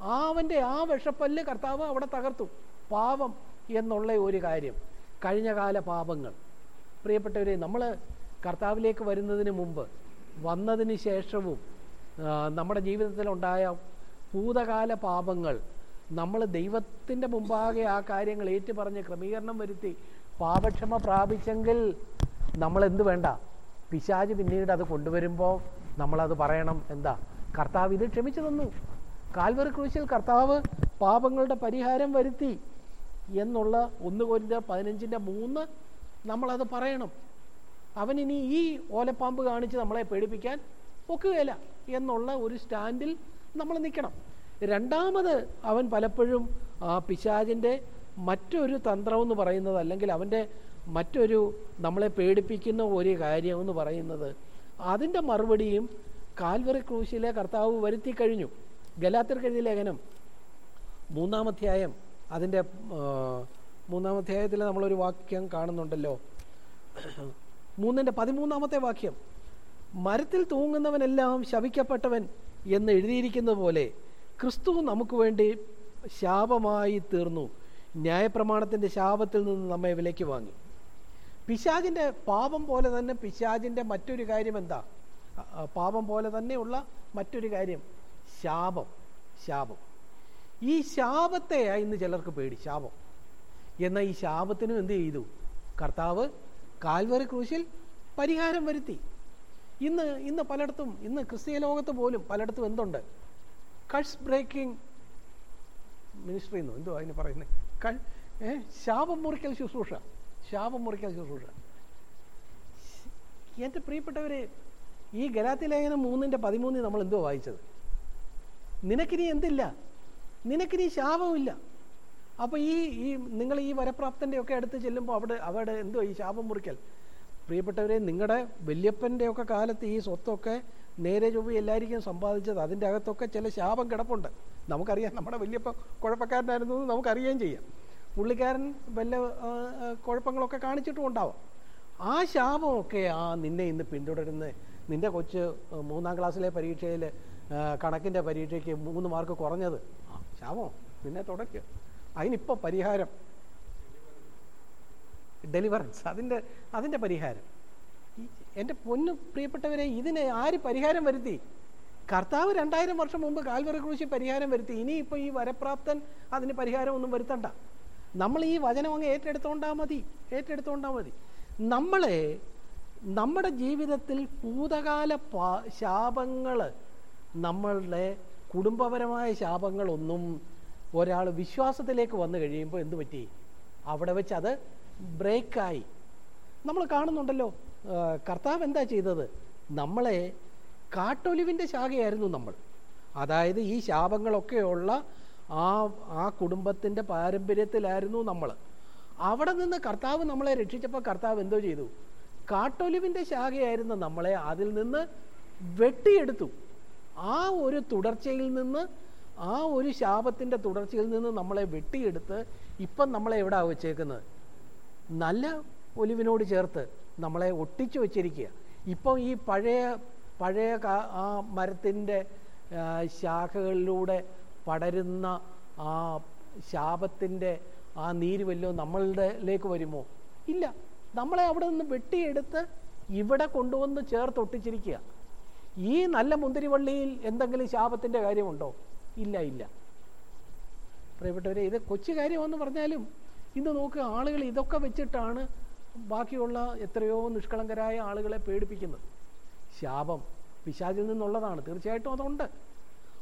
ആ അവന്റെ ആ വിഷപ്പല്ല് കർത്താവ് അവിടെ തകർത്തു. പാപം എന്നുള്ള ഒരു കാര്യം. കഴിഞ്ഞകാല പാപങ്ങൾ. പ്രിയപ്പെട്ടവരെ നമ്മൾ കർത്താവിലേക്ക് വരുന്നതിന് മുമ്പ് വന്നതിന് ശേഷവും നമ്മുടെ ജീവിതത്തിലുണ്ടായ ഭൂതകാല പാപങ്ങൾ നമ്മൾ ദൈവത്തിന്റെ മുമ്പാകെ ആ കാര്യങ്ങൾ ഏറ്റുപറഞ്ഞ് ക്രമീകരണം വരുത്തി പാപക്ഷമ പ്രാപിച്ചെങ്കിൽ നമ്മൾ എന്ത് വേണ്ട? പിശാജ് പിന്നീട് അത് കൊണ്ടുവരുമ്പോൾ നമ്മളത് പറയണം. എന്താ? കർത്താവ് ഇത് ക്ഷമിച്ചു തന്നു. കാൽവറി ക്രൂശിൽ കർത്താവ് പാപങ്ങളുടെ പരിഹാരം വരുത്തി എന്നുള്ള ഒന്ന് കോരിന്ത പതിനഞ്ചിന്റെ മൂന്ന് നമ്മളത് പറയണം. അവൻ ഇനി ഈ ഓലപ്പാമ്പ് കാണിച്ച് നമ്മളെ പേടിപ്പിക്കാൻ ഒക്കുകയില്ല എന്നുള്ള ഒരു സ്റ്റാൻഡിൽ നമ്മൾ നിൽക്കണം. രണ്ടാമത് അവൻ പലപ്പോഴും ആ പിശാചിന്റെ മറ്റൊരു തന്ത്രം എന്ന് പറയുന്നത് അല്ലെങ്കിൽ അവന്റെ മറ്റൊരു നമ്മളെ പേടിപ്പിക്കുന്ന ഒരു കാര്യം എന്ന് പറയുന്നത് അതിന്റെ മറുപടിയും കാൽവറി ക്രൂശിലെ കർത്താവ് വരുത്തി കഴിഞ്ഞു. ഗലാത്തിർ കഴുതിയ ലേഖനം മൂന്നാമധ്യായം അതിന്റെ മൂന്നാമധ്യായത്തിൽ നമ്മളൊരു വാക്യം കാണുന്നുണ്ടല്ലോ. മൂന്നിന്റെ പതിമൂന്നാമത്തെ വാക്യം മരത്തിൽ തൂങ്ങുന്നവനെല്ലാം ശപിക്കപ്പെട്ടവൻ എന്ന് എഴുതിയിരിക്കുന്ന പോലെ ക്രിസ്തു നമുക്ക് വേണ്ടി ശാപമായി തീർന്നു. ന്യായപ്രമാണത്തിന്റെ ശാപത്തിൽ നിന്ന് നമ്മെ വിലയ്ക്ക് വാങ്ങി. പിശാജിന്റെ പാപം പോലെ തന്നെ പിശാജിന്റെ മറ്റൊരു കാര്യം എന്താ? പാപം പോലെ തന്നെയുള്ള മറ്റൊരു കാര്യം ശാപം ശാപം. ഈ ശാപത്തെയാ ഇന്ന് ചിലർക്ക് പേടി ശാപം. എന്നാൽ ഈ ശാപത്തിനും എന്ത് ചെയ്തു? കർത്താവ് കാൽവറി ക്രൂശിൽ പരിഹാരം വരുത്തി. ഇന്ന് ഇന്ന് പലയിടത്തും ഇന്ന് ക്രിസ്തീയ ലോകത്ത് പോലും പലയിടത്തും എന്തുണ്ട്? കഴ്സ് ബ്രേക്കിംഗ് മിനിസ്ട്രി എന്നോ എന്തോ അതിന് പറയുന്നത് കൾ ശാപം മുറിക്കൽ ശുശ്രൂഷ. ശാപം മുറിക്കൽ ശുശ്രൂഷ. എന്റെ പ്രിയപ്പെട്ടവരെ ഈ ഗലാത്തി ലേഖനം മൂന്നിന്റെ പതിമൂന്നിൽ നമ്മൾ എന്തോ വായിച്ചത്? നിനക്കിനി എന്തില്ല? നിനക്കിനി ശാപമില്ല അപ്പോൾ ഈ ഈ നിങ്ങൾ ഈ വരപ്രാപ്തന്റെ ഒക്കെ അടുത്ത് ചെല്ലുമ്പോൾ അവിടെ അവിടെ എന്തോ ഈ ശാപം മുറിക്കൽ? പ്രിയപ്പെട്ടവരെ നിങ്ങളുടെ വല്യപ്പന്റെ ഒക്കെ കാലത്ത് ഈ സ്വത്തൊക്കെ നേരെ ചൊവ്വ എല്ലാവർക്കും സമ്പാദിച്ചത് അതിന്റെ അകത്തൊക്കെ ചില ശാപം കിടപ്പുണ്ട്. നമുക്കറിയാം നമ്മുടെ വല്യപ്പ കുഴപ്പക്കാരനായിരുന്നു എന്ന് നമുക്കറിയുകയും ചെയ്യാം. പുള്ളിക്കാരൻ വല്ല കുഴപ്പങ്ങളൊക്കെ കാണിച്ചിട്ടും ഉണ്ടാവാം. ആ ശാപമൊക്കെ ആ നിന്നെ ഇന്ന് പിന്തുടരുന്ന. നിന്റെ കൊച്ച് മൂന്നാം ക്ലാസ്സിലെ പരീക്ഷയിൽ കണക്കിന്റെ പരീക്ഷയ്ക്ക് മൂന്ന് മാർക്ക് കുറഞ്ഞത്. ശാമോ പിന്നെ തുടയ്ക്കുക അതിനിപ്പോൾ പരിഹാരം. ഡെലിവറൻസ് അതിന്റെ അതിന്റെ പരിഹാരം. എന്റെ പൊന്നു പ്രിയപ്പെട്ടവരെ ഇതിന് ആര് പരിഹാരം വരുത്തി? കർത്താവ് രണ്ടായിരം വർഷം മുമ്പ് കാൽവറി കുറിച്ച് പരിഹാരം വരുത്തി. ഇനിയിപ്പോൾ ഈ വരപ്രാപ്തൻ അതിന് പരിഹാരം ഒന്നും വരുത്തണ്ട. നമ്മൾ ഈ വചനം അങ്ങ് ഏറ്റെടുത്തോണ്ടാ മതി. ഏറ്റെടുത്തോണ്ടാ മതി. നമ്മളെ നമ്മുടെ ജീവിതത്തിൽ ഭൂതകാല പാ ശാപങ്ങൾ നമ്മളുടെ കുടുംബപരമായ ശാപങ്ങളൊന്നും ഒരാൾ വിശ്വാസത്തിലേക്ക് വന്നു കഴിയുമ്പോൾ എന്തു പറ്റി? അവിടെ വെച്ച് അത് ബ്രേക്കായി. നമ്മൾ കാണുന്നുണ്ടല്ലോ കർത്താവ് എന്താ ചെയ്തത്? നമ്മളെ കാട്ടൊലിവിന്റെ ശാഖയായിരുന്നു നമ്മൾ. അതായത് ഈ ശാപങ്ങളൊക്കെയുള്ള ആ ആ കുടുംബത്തിന്റെ പാരമ്പര്യത്തിലായിരുന്നു നമ്മൾ. അവിടെ നിന്ന് കർത്താവ് നമ്മളെ രക്ഷിച്ചപ്പോൾ കർത്താവ് എന്തോ ചെയ്തു? കാട്ടൊലിവിന്റെ ശാഖയായിരുന്നു നമ്മളെ അതിൽ നിന്ന് വെട്ടിയെടുത്തു. ആ ഒരു തുടർച്ചയിൽ നിന്ന് ആ ഒരു ശാപത്തിന്റെ തുടർച്ചയിൽ നിന്ന് നമ്മളെ വെട്ടിയെടുത്ത് ഇപ്പം നമ്മളെ എവിടെ വെച്ചേക്കുന്നത്? നല്ല ഒലിവിനോട് ചേർത്ത് നമ്മളെ ഒട്ടിച്ചു വച്ചിരിക്കുക. ഇപ്പം ഈ പഴയ പഴയ ആ മരത്തിന്റെ ശാഖകളിലൂടെ പടരുന്ന ആ ശാപത്തിന്റെ ആ നീര് വല്ലോ നമ്മളുടെലേക്ക് വരുമോ? ഇല്ല. നമ്മളെ അവിടെ നിന്ന് വെട്ടിയെടുത്ത് ഇവിടെ കൊണ്ടുവന്ന് ചേർത്ത് ഒട്ടിച്ചിരിക്കുക. ഈ നല്ല മുന്തിരിവള്ളിയിൽ എന്തെങ്കിലും ശാപത്തിന്റെ കാര്യമുണ്ടോ? ഇല്ല ഇല്ല. പ്രിയപ്പെട്ടവരെ ഇത് കൊച്ചു കാര്യമെന്ന് പറഞ്ഞാലും ഇന്ന് നോക്കുക ആളുകൾ ഇതൊക്കെ വെച്ചിട്ടാണ് ബാക്കിയുള്ള എത്രയോ നിഷ്കളങ്കരായ ആളുകളെ പേടിപ്പിക്കുന്നത്. ശാപം പിശാചിൽ നിന്നുള്ളതാണ്. തീർച്ചയായിട്ടും അതുണ്ട്.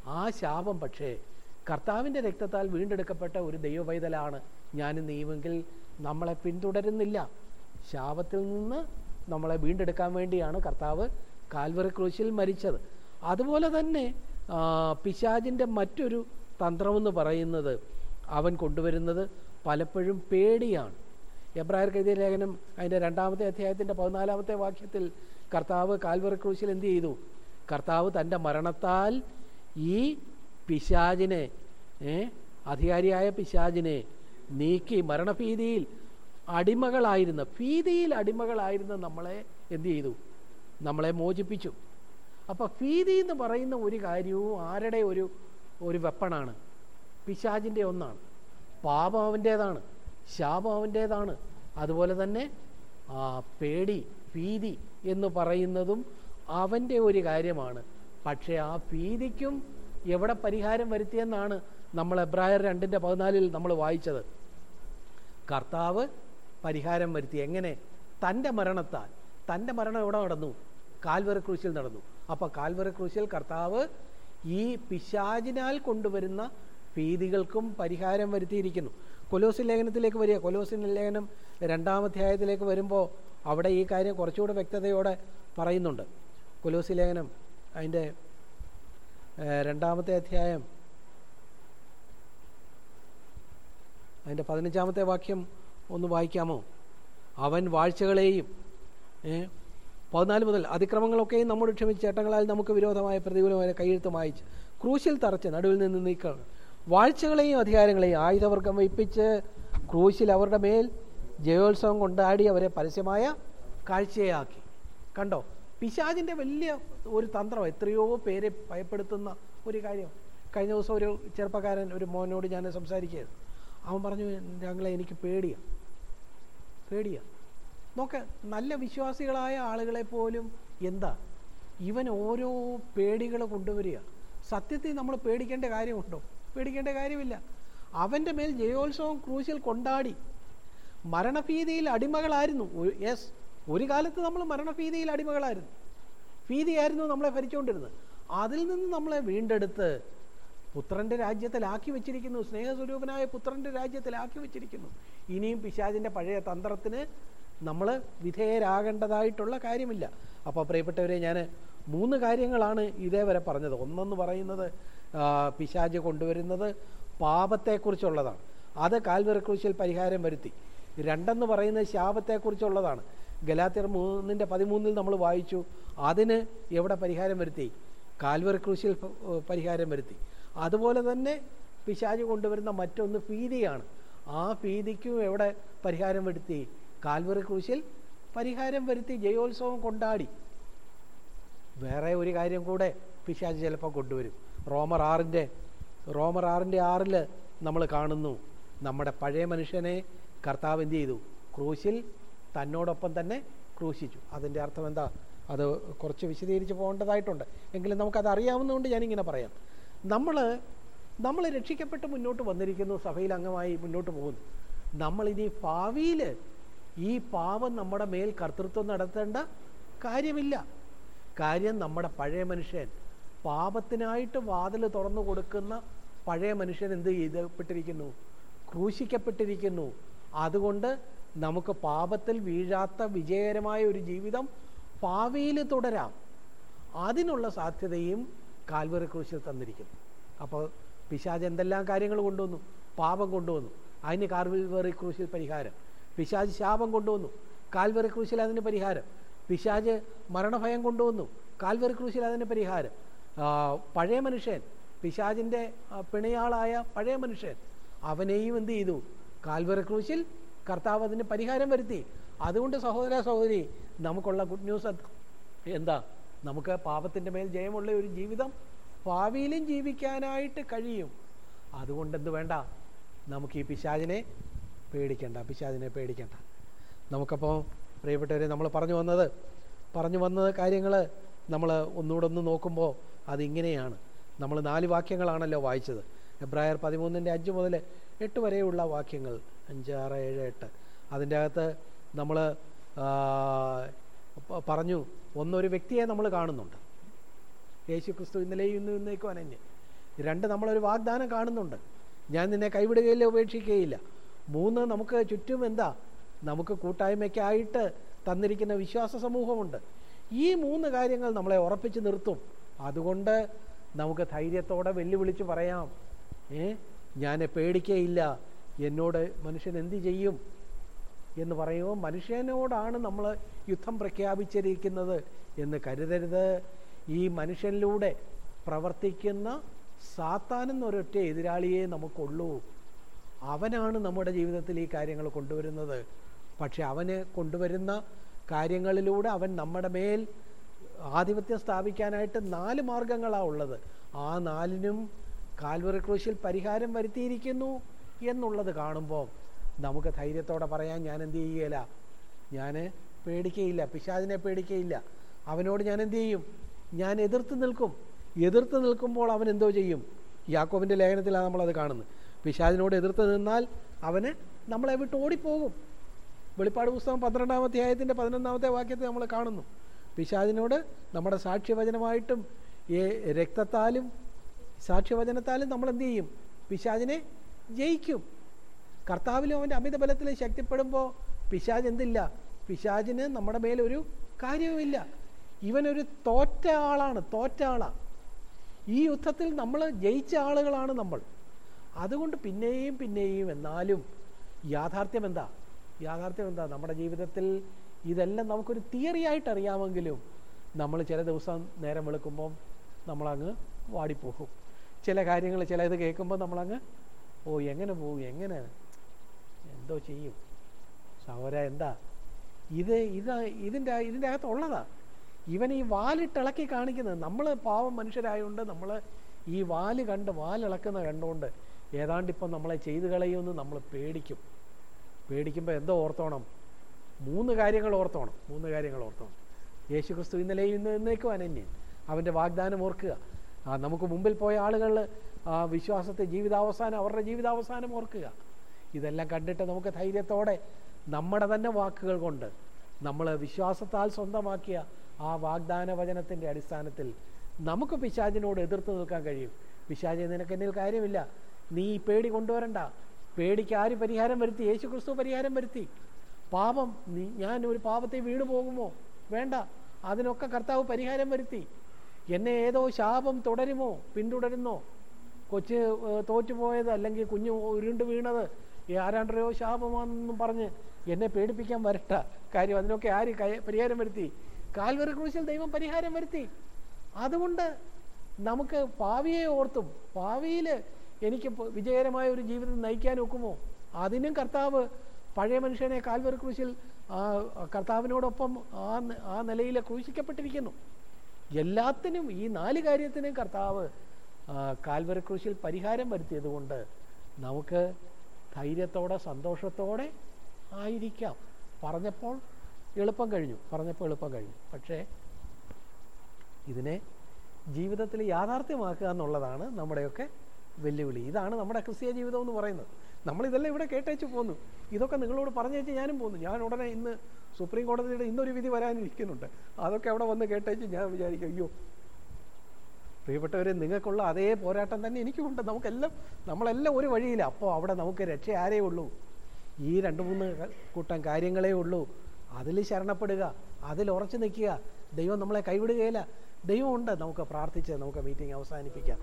ആ ശാപം പക്ഷേ കർത്താവിന്റെ രക്തത്താൽ വീണ്ടെടുക്കപ്പെട്ട ഒരു ദൈവവൈതലാണ് ഞാനും നീവെങ്കിൽ നമ്മളെ പിന്തുടരുന്നില്ല. ശാപത്തിൽ നിന്ന് നമ്മളെ വീണ്ടെടുക്കാൻ വേണ്ടിയാണ് കർത്താവ് കാൽവറി ക്രൂശിൽ മരിച്ചത്. അതുപോലെ തന്നെ പിശാജിന്റെ മറ്റൊരു തന്ത്രമെന്ന് പറയുന്നത് അവൻ കൊണ്ടുവരുന്നത് പലപ്പോഴും പേടിയാണ്. എബ്രായർക്ക് എഴുതിയ ലേഖനം അതിന്റെ രണ്ടാമത്തെ അധ്യായത്തിന്റെ പതിനാലാമത്തെ വാക്യത്തിൽ കർത്താവ് കാൽവറി ക്രൂശിൽ എന്ത് ചെയ്തു? കർത്താവ് തന്റെ മരണത്താൽ ഈ പിശാജിനെ അധികാരിയായ പിശാജിനെ നീക്കി മരണഭീതിയിൽ അടിമകളായിരുന്ന ഭീതിയിൽ അടിമകളായിരുന്ന നമ്മളെ എന്ത് ചെയ്തു? നമ്മളെ മോചിപ്പിച്ചു. അപ്പോൾ ഭീതി എന്ന് പറയുന്ന ഒരു കാര്യവും ആരുടെ ഒരു ഒരു വെപ്പണാണ് പിശാജിന്റെ ഒന്നാണ്. പാപം അവന്റേതാണ് ശാപം അവന്റേതാണ് അതുപോലെ തന്നെ ആ പേടി ഭീതി എന്ന് പറയുന്നതും അവന്റെ ഒരു കാര്യമാണ്. പക്ഷേ ആ ഭീതിക്കും എവിടെ പരിഹാരം വരുത്തിയെന്നാണ് നമ്മൾ എബ്രായർ രണ്ടിന്റെ പതിനാലിൽ നമ്മൾ വായിച്ചത്. കർത്താവ് പരിഹാരം വരുത്തി. എങ്ങനെ? തന്റെ മരണത്താൽ. തന്റെ മരണം എവിടെ നടന്നു? കാൽവറി ക്രൂശിൽ നടന്നു. അപ്പോൾ കാൽവറി ക്രൂശിൽ കർത്താവ് ഈ പിശാചിനാൽ കൊണ്ടുവരുന്ന ഭീതികൾക്കും പരിഹാരം വരുത്തിയിരിക്കുന്നു. കൊലോസിൻ ലേഖനത്തിലേക്ക് വരിക. കൊലോസിൻ ലേഖനം രണ്ടാമധ്യായത്തിലേക്ക് വരുമ്പോൾ അവിടെ ഈ കാര്യം കുറച്ചുകൂടെ വ്യക്തതയോടെ പറയുന്നുണ്ട്. കൊലോസി ലേഖനം അതിന്റെ രണ്ടാമത്തെ അധ്യായം അതിന്റെ പതിനഞ്ചാമത്തെ വാക്യം ഒന്ന് വായിക്കാമോ? അവൻ വാഴ്ചകളെയും പതിനാല് മുതൽ അതിക്രമങ്ങളൊക്കെ നമ്മോട് ക്ഷമിച്ച് ചേട്ടങ്ങളാൽ നമുക്ക് വിരോധമായ പ്രതികൂലമായ കയ്യെഴുത്ത് വായിച്ച് ക്രൂശിൽ തറച്ച് നടുവിൽ നിന്ന് നീക്കണം. വാഴ്ചകളെയും അധികാരങ്ങളെയും ആയുധവർഗം വയ്പ്പിച്ച് ക്രൂശിൽ അവരുടെ മേൽ ജയോത്സവം കൊണ്ടാടി അവരെ പരസ്യമായ കാഴ്ചയാക്കി. കണ്ടോ? പിശാജിന്റെ വലിയ ഒരു തന്ത്രം എത്രയോ പേരെ ഭയപ്പെടുത്തുന്ന ഒരു കാര്യം. കഴിഞ്ഞ ദിവസം ഒരു ചെറുപ്പക്കാരൻ ഒരു മോനോട് ഞാൻ സംസാരിക്കുകയായിരുന്നു. അവൻ പറഞ്ഞു ഞങ്ങളെ എനിക്ക് പേടിയാണ് പേടിയാണ് നോക്ക് നല്ല വിശ്വാസികളായ ആളുകളെ പോലും എന്താ? ഇവൻ ഓരോ പേടികൾ കൊണ്ടുവരിക. സത്യത്തിൽ നമ്മൾ പേടിക്കേണ്ട കാര്യമുണ്ടോ? പേടിക്കേണ്ട കാര്യമില്ല. അവന്റെ മേൽ ജയോത്സവം ക്രൂശിൽ കൊണ്ടാടി. മരണഭീതിയിൽ അടിമകളായിരുന്നു. യെസ് ഒരു കാലത്ത് നമ്മൾ മരണഭീതിയിൽ അടിമകളായിരുന്നു. ഭീതിയായിരുന്നു നമ്മളെ ഭരിച്ചുകൊണ്ടിരുന്നത്. അതിൽ നിന്ന് നമ്മളെ വീണ്ടെടുത്ത് പുത്രന്റെ രാജ്യത്തിലാക്കി വെച്ചിരിക്കുന്നു. സ്നേഹസ്വരൂപനായ പുത്രന്റെ രാജ്യത്തിലാക്കി വെച്ചിരിക്കുന്നു. ഇനിയും പിശാചിന്റെ പഴയ തന്ത്രത്തിന് നമ്മൾ വിധേയരാകേണ്ടതായിട്ടുള്ള കാര്യമില്ല. അപ്പോൾ പ്രിയപ്പെട്ടവരെ ഞാൻ മൂന്ന് കാര്യങ്ങളാണ് ഇതേവരെ പറഞ്ഞത്. ഒന്നെന്ന് പറയുന്നത് പിശാജ് കൊണ്ടുവരുന്നത് പാപത്തെക്കുറിച്ചുള്ളതാണ്. അത് കാൽവറി ക്രൂശിൽ പരിഹാരം വരുത്തി. രണ്ടെന്ന് പറയുന്നത് ശാപത്തെക്കുറിച്ചുള്ളതാണ്. ഗലാത്തിയർ മൂന്നിന്റെ പതിമൂന്നിൽ നമ്മൾ വായിച്ചു അതിന് എവിടെ പരിഹാരം വരുത്തി? കാൽവറി ക്രൂശിൽ പരിഹാരം വരുത്തി. അതുപോലെ തന്നെ പിശാജ് കൊണ്ടുവരുന്ന മറ്റൊന്ന് ഭീതിയാണ് ആ ഭീതിക്കും എവിടെ പരിഹാരം വരുത്തി? കാൽവറി ക്രൂശിൽ പരിഹാരം വരുത്തി ജയോത്സവം കൊണ്ടാടി. വേറെ ഒരു കാര്യം കൂടെ പിശാജ് ചിലപ്പോൾ കൊണ്ടുവരും. റോമർ ആറിന്റെ റോമർ ആറിന്റെ ആറിൽ നമ്മൾ കാണുന്നു. നമ്മുടെ പഴയ മനുഷ്യനെ കർത്താവ് എന്ത് ചെയ്തു? ക്രൂശിൽ തന്നോടൊപ്പം തന്നെ ക്രൂശിച്ചു. അതിന്റെ അർത്ഥം എന്താ? അത് കുറച്ച് വിശദീകരിച്ച് പോകേണ്ടതായിട്ടുണ്ട്. എങ്കിലും നമുക്കത് അറിയാവുന്നതുകൊണ്ട് ഞാനിങ്ങനെ പറയാം. നമ്മൾ നമ്മൾ രക്ഷിക്കപ്പെട്ട് മുന്നോട്ട് വന്നിരിക്കുന്നു സഭയിൽ അംഗമായി മുന്നോട്ട് പോകുന്നു. നമ്മളിനി ഭാവിയിൽ ഈ പാവം നമ്മുടെ മേൽ കർത്തൃത്വം നടത്തേണ്ട കാര്യമില്ല. കാര്യം നമ്മുടെ പഴയ മനുഷ്യൻ പാപത്തിനായിട്ട് വാതിൽ തുറന്നു കൊടുക്കുന്ന പഴയ മനുഷ്യൻ എന്ത് ചെയ്തപ്പെട്ടിരിക്കുന്നു? ക്രൂശിക്കപ്പെട്ടിരിക്കുന്നു. അതുകൊണ്ട് നമുക്ക് പാപത്തിൽ വീഴാത്ത വിജയകരമായ ഒരു ജീവിതം ഭാവിയിൽ തുടരാം. അതിനുള്ള സാധ്യതയും കാൽവറി ക്രൂശിൽ തന്നിരിക്കുന്നു. അപ്പോൾ പിശാജ് എന്തെല്ലാം കാര്യങ്ങൾ കൊണ്ടുവന്നു? പാപം കൊണ്ടുവന്നു. അതിന് കാൽവറി ക്രൂശിൽ പരിഹാരം. പിശാജ് ശാപം കൊണ്ടുവന്നു. കാൽവറി ക്രൂശിൽ അതിന് പരിഹാരം. പിശാജ് മരണഭയം കൊണ്ടുവന്നു. കാൽവറി ക്രൂശിൽ അതിന് പരിഹാരം. പഴയ മനുഷ്യൻ പിശാജിന്റെ പിണയാളായ പഴയ മനുഷ്യൻ അവനെയും എന്ത് ചെയ്തു? കാൽവറി ക്രൂശിൽ കർത്താവ് അതിന് പരിഹാരം വരുത്തി. അതുകൊണ്ട് സഹോദര സഹോദരി നമുക്കുള്ള ഗുഡ് ന്യൂസ് എന്താ? നമുക്ക് പാപത്തിന്റെ മേൽ ജയമുള്ള ഒരു ജീവിതം ഭാവിയിലും ജീവിക്കാനായിട്ട് കഴിയും. അതുകൊണ്ട് എന്ത് വേണ്ട? നമുക്ക് ഈ പിശാചിനെ പേടിക്കണ്ട പിശാചിനെ പേടിക്കേണ്ട. നമുക്കപ്പോൾ പ്രിയപ്പെട്ടവരെ നമ്മൾ പറഞ്ഞു വന്നത് പറഞ്ഞു വന്നത് കാര്യങ്ങൾ നമ്മൾ ഒന്നുകൂടെ ഒന്ന് നോക്കുമ്പോൾ അതിങ്ങനെയാണ്. നമ്മൾ നാല് വാക്യങ്ങളാണല്ലോ വായിച്ചത്. എബ്രായർ പതിമൂന്നിന്റെ അഞ്ച് മുതൽ എട്ട് വരെയുള്ള വാക്യങ്ങൾ അഞ്ച് ആറ് ഏഴ് എട്ട്. അതിന്റെ അകത്ത് നമ്മൾ പറഞ്ഞു ഒന്നൊരു വ്യക്തിയെ നമ്മൾ കാണുന്നുണ്ട്. യേശു ക്രിസ്തു ഇന്നലെയും ഇന്നും ഇന്നേക്കും അനന്യ രണ്ട് നമ്മളൊരു വാഗ്ദാനം കാണുന്നുണ്ട്. ഞാൻ നിന്നെ കൈവിടുകയില്ല ഉപേക്ഷിക്കുകയില്ല. മൂന്ന് നമുക്ക് ചുറ്റും എന്താ? നമുക്ക് കൂട്ടായ്മയ്ക്കായിട്ട് തന്നിരിക്കുന്ന വിശ്വാസ സമൂഹമുണ്ട്. ഈ മൂന്ന് കാര്യങ്ങൾ നമ്മളെ ഉറപ്പിച്ച് നിർത്തും. അതുകൊണ്ട് നമുക്ക് ധൈര്യത്തോടെ വെല്ലുവിളിച്ച് പറയാം. ഏ? ഞാൻ പേടിക്കയില്ല. എന്നോട് മനുഷ്യൻ എന്ത് ചെയ്യും? എന്ന് പറയുമ്പോൾ മനുഷ്യനോടാണ് നമ്മൾ യുദ്ധം പ്രഖ്യാപിച്ചിരിക്കുന്നത് എന്ന് കരുതരുത്. ഈ മനുഷ്യനിലൂടെ പ്രവർത്തിക്കുന്ന സാത്താനെന്നൊരൊറ്റ എതിരാളിയെ നമുക്കുള്ളൂ. അവനാണ് നമ്മുടെ ജീവിതത്തിൽ ഈ കാര്യങ്ങൾ കൊണ്ടുവരുന്നത്. പക്ഷെ അവന് കൊണ്ടുവരുന്ന കാര്യങ്ങളിലൂടെ അവൻ നമ്മുടെ മേൽ ആധിപത്യം സ്ഥാപിക്കാനായിട്ട് നാല് മാർഗങ്ങളാണ് ഉള്ളത്. ആ നാലിനും കാൽവറി ക്രൂശിൽ പരിഹാരം വരുത്തിയിരിക്കുന്നു എന്നുള്ളത് കാണുമ്പോൾ നമുക്ക് ധൈര്യത്തോടെ പറയാൻ ഞാൻ എന്ത് ചെയ്യുകയില്ല. ഞാൻ പേടിക്കുകയില്ല പിശാദിനെ പേടിക്കുകയില്ല അവനോട് ഞാൻ എന്ത് ചെയ്യും? ഞാൻ എതിർത്ത് നിൽക്കും. എതിർത്ത് നിൽക്കുമ്പോൾ അവൻ എന്തോ ചെയ്യും? യാക്കോബിന്റെ ലേഖനത്തിലാണ് നമ്മളത് കാണുന്നത്. പിശാചിനോട് എതിർത്ത് നിന്നാൽ അവന് നമ്മളെ വിട്ട് ഓടിപ്പോകും. വെളിപ്പാട് പുസ്തകം പന്ത്രണ്ടാമത്തെ അധ്യായത്തിന്റെ പതിനൊന്നാമത്തെ വാക്യത്തെ നമ്മൾ കാണുന്നു. പിശാദിനോട് നമ്മുടെ സാക്ഷ്യവചനമായിട്ടും രക്തത്താലും സാക്ഷ്യവചനത്താലും നമ്മൾ എന്ത് ചെയ്യും? പിശാജിനെ ജയിക്കും. കർത്താവിലും അവന്റെ അമിത ബലത്തിൽ ശക്തിപ്പെടുമ്പോൾ പിശാജ് എന്തില്ല? പിശാജിന് നമ്മുടെ മേലൊരു കാര്യവുമില്ല. ഇവനൊരു തോറ്റ ആളാണ് തോറ്റ ആളാണ് ഈ യുദ്ധത്തിൽ നമ്മൾ ജയിച്ച ആളുകളാണ് നമ്മൾ. അതുകൊണ്ട് പിന്നെയും പിന്നെയും എന്നാലും യാഥാർത്ഥ്യം എന്താ? യാഥാർത്ഥ്യം എന്താ? നമ്മുടെ ജീവിതത്തിൽ ഇതെല്ലാം നമുക്കൊരു തിയറി ആയിട്ട് അറിയാമെങ്കിലും നമ്മൾ ചില ദിവസം നേരം വെളുക്കുമ്പം നമ്മളങ്ങ് വാടിപ്പോകും. ചില കാര്യങ്ങൾ ചില ഇത് കേൾക്കുമ്പോൾ നമ്മളങ്ങ് ഓ എങ്ങനെ പോകും? എങ്ങനെ? എന്തോ ചെയ്യും? സഹോര എന്താ? ഇത് ഇത് ഇതിന്റെ ഇതിന്റെ അകത്തുള്ളതാ ഇവൻ ഈ വാലിട്ടിളക്കി കാണിക്കുന്നത് നമ്മൾ പാവം മനുഷ്യരായതുകൊണ്ട് നമ്മൾ ഈ വാൽ കണ്ട് വാലിളക്കുന്ന കണ്ടുകൊണ്ട് ഏതാണ്ട് ഇപ്പം നമ്മളെ ചെയ്തു കളയുമെന്ന് നമ്മൾ പേടിക്കും. പേടിക്കുമ്പോൾ എന്തോ ഓർത്തോണം? മൂന്ന് കാര്യങ്ങൾ ഓർത്തോണം. മൂന്ന് കാര്യങ്ങൾ ഓർത്തോണം. യേശു ക്രിസ്തു ഇന്നലെയും ഇന്ന് എന്നേക്കും അനന്യൻ. അവന്റെ വാഗ്ദാനം ഓർക്കുക. നമുക്ക് മുമ്പിൽ പോയ ആളുകൾ വിശ്വാസത്തെ ജീവിതാവസാനം അവരുടെ ജീവിതാവസാനം ഓർക്കുക. ഇതെല്ലാം കണ്ടിട്ട് നമുക്ക് ധൈര്യത്തോടെ നമ്മുടെ തന്നെ വാക്കുകൾ കൊണ്ട് നമ്മൾ വിശ്വാസത്താൽ സ്വന്തമാക്കിയ ആ വാഗ്ദാന വചനത്തിന്റെ അടിസ്ഥാനത്തിൽ നമുക്ക് പിശാചിനോട് എതിർത്ത് നിൽക്കാൻ കഴിയും. പിശാചി നിനക്ക് എന്നിൽ കാര്യമില്ല. നീ ഈ പേടി കൊണ്ടുവരണ്ട. പേടിക്ക് ആര് പരിഹാരം വരുത്തി? യേശു ക്രിസ്തു പരിഹാരം വരുത്തി. പാപം നീ ഞാൻ ഒരു പാപത്തെ വീണു പോകുമോ? വേണ്ട. അതിനൊക്കെ കർത്താവ് പരിഹാരം വരുത്തി. എന്നെ ഏതോ ശാപം തുടരുമോ? പിന്തുടരുന്നോ? കൊച്ച് തോറ്റുപോയത് അല്ലെങ്കിൽ കുഞ്ഞു ഉരുണ്ട് വീണത് ആരാണ്ടരയോ ശാപമാണെന്നും പറഞ്ഞ് എന്നെ പേടിപ്പിക്കാൻ വരട്ട. കാര്യം അതിനൊക്കെ ആര് പരിഹാരം വരുത്തി? കാൽവറി ക്രൂശിൽ ദൈവം പരിഹാരം വരുത്തി. അതുകൊണ്ട് നമുക്ക് ഭാവിയെ ഓർത്തും. ഭാവിയിൽ എനിക്ക് വിജയകരമായ ഒരു ജീവിതം നയിക്കാൻ ഒക്കുമോ? അതിനും കർത്താവ് പഴയ മനുഷ്യനെ കാൽവറി ക്രൂശിൽ കർത്താവിനോടൊപ്പം ആ ആ നിലയിൽ ക്രൂശിക്കപ്പെട്ടിരിക്കുന്നു. എല്ലാത്തിനും ഈ നാല് കാര്യത്തിനും കർത്താവ് കാൽവറി ക്രൂശിൽ പരിഹാരം വരുത്തിയതുകൊണ്ട് നമുക്ക് ധൈര്യത്തോടെ സന്തോഷത്തോടെ ആയിരിക്കാം. പറഞ്ഞപ്പോൾ എളുപ്പം കഴിഞ്ഞു. പറഞ്ഞപ്പോൾ എളുപ്പം കഴിഞ്ഞു. പക്ഷേ ഇതിനെ ജീവിതത്തിൽ യാഥാർത്ഥ്യമാക്കുക എന്നുള്ളതാണ് നമ്മുടെയൊക്കെ വെല്ലുവിളി. ഇതാണ് നമ്മുടെ ക്രിസ്തീയ ജീവിതം എന്ന് പറയുന്നത്. നമ്മളിതെല്ലാം ഇവിടെ കേട്ടേച്ച് പോന്നു. ഇതൊക്കെ നിങ്ങളോട് പറഞ്ഞേച്ച് ഞാനും പോന്നു. ഞാൻ ഉടനെ ഇന്ന് സുപ്രീം കോടതിയുടെ ഇന്നൊരു വിധി വരാനിരിക്കുന്നുണ്ട്. അതൊക്കെ അവിടെ വന്ന് കേട്ടേച്ച് ഞാൻ വിചാരിക്കും അയ്യോ പ്രിയപ്പെട്ടവരെ നിങ്ങൾക്കുള്ള അതേ പോരാട്ടം തന്നെ എനിക്കുമുണ്ട് നമുക്കെല്ലാം നമ്മളെല്ലാം ഒരു വഴിയില്ല അപ്പോൾ അവിടെ നമുക്ക് രക്ഷ ആരേ ഉള്ളൂ? ഈ രണ്ട് മൂന്ന് കൂട്ടം കാര്യങ്ങളേ ഉള്ളൂ. അതിൽ ശരണപ്പെടുക അതിൽ ഉറച്ചു നിൽക്കുക. ദൈവം നമ്മളെ കൈവിടുകയില്ല. ദൈവമുണ്ട്. നമുക്ക് പ്രാർത്ഥിച്ച് നമുക്ക് മീറ്റിംഗ് അവസാനിപ്പിക്കാം.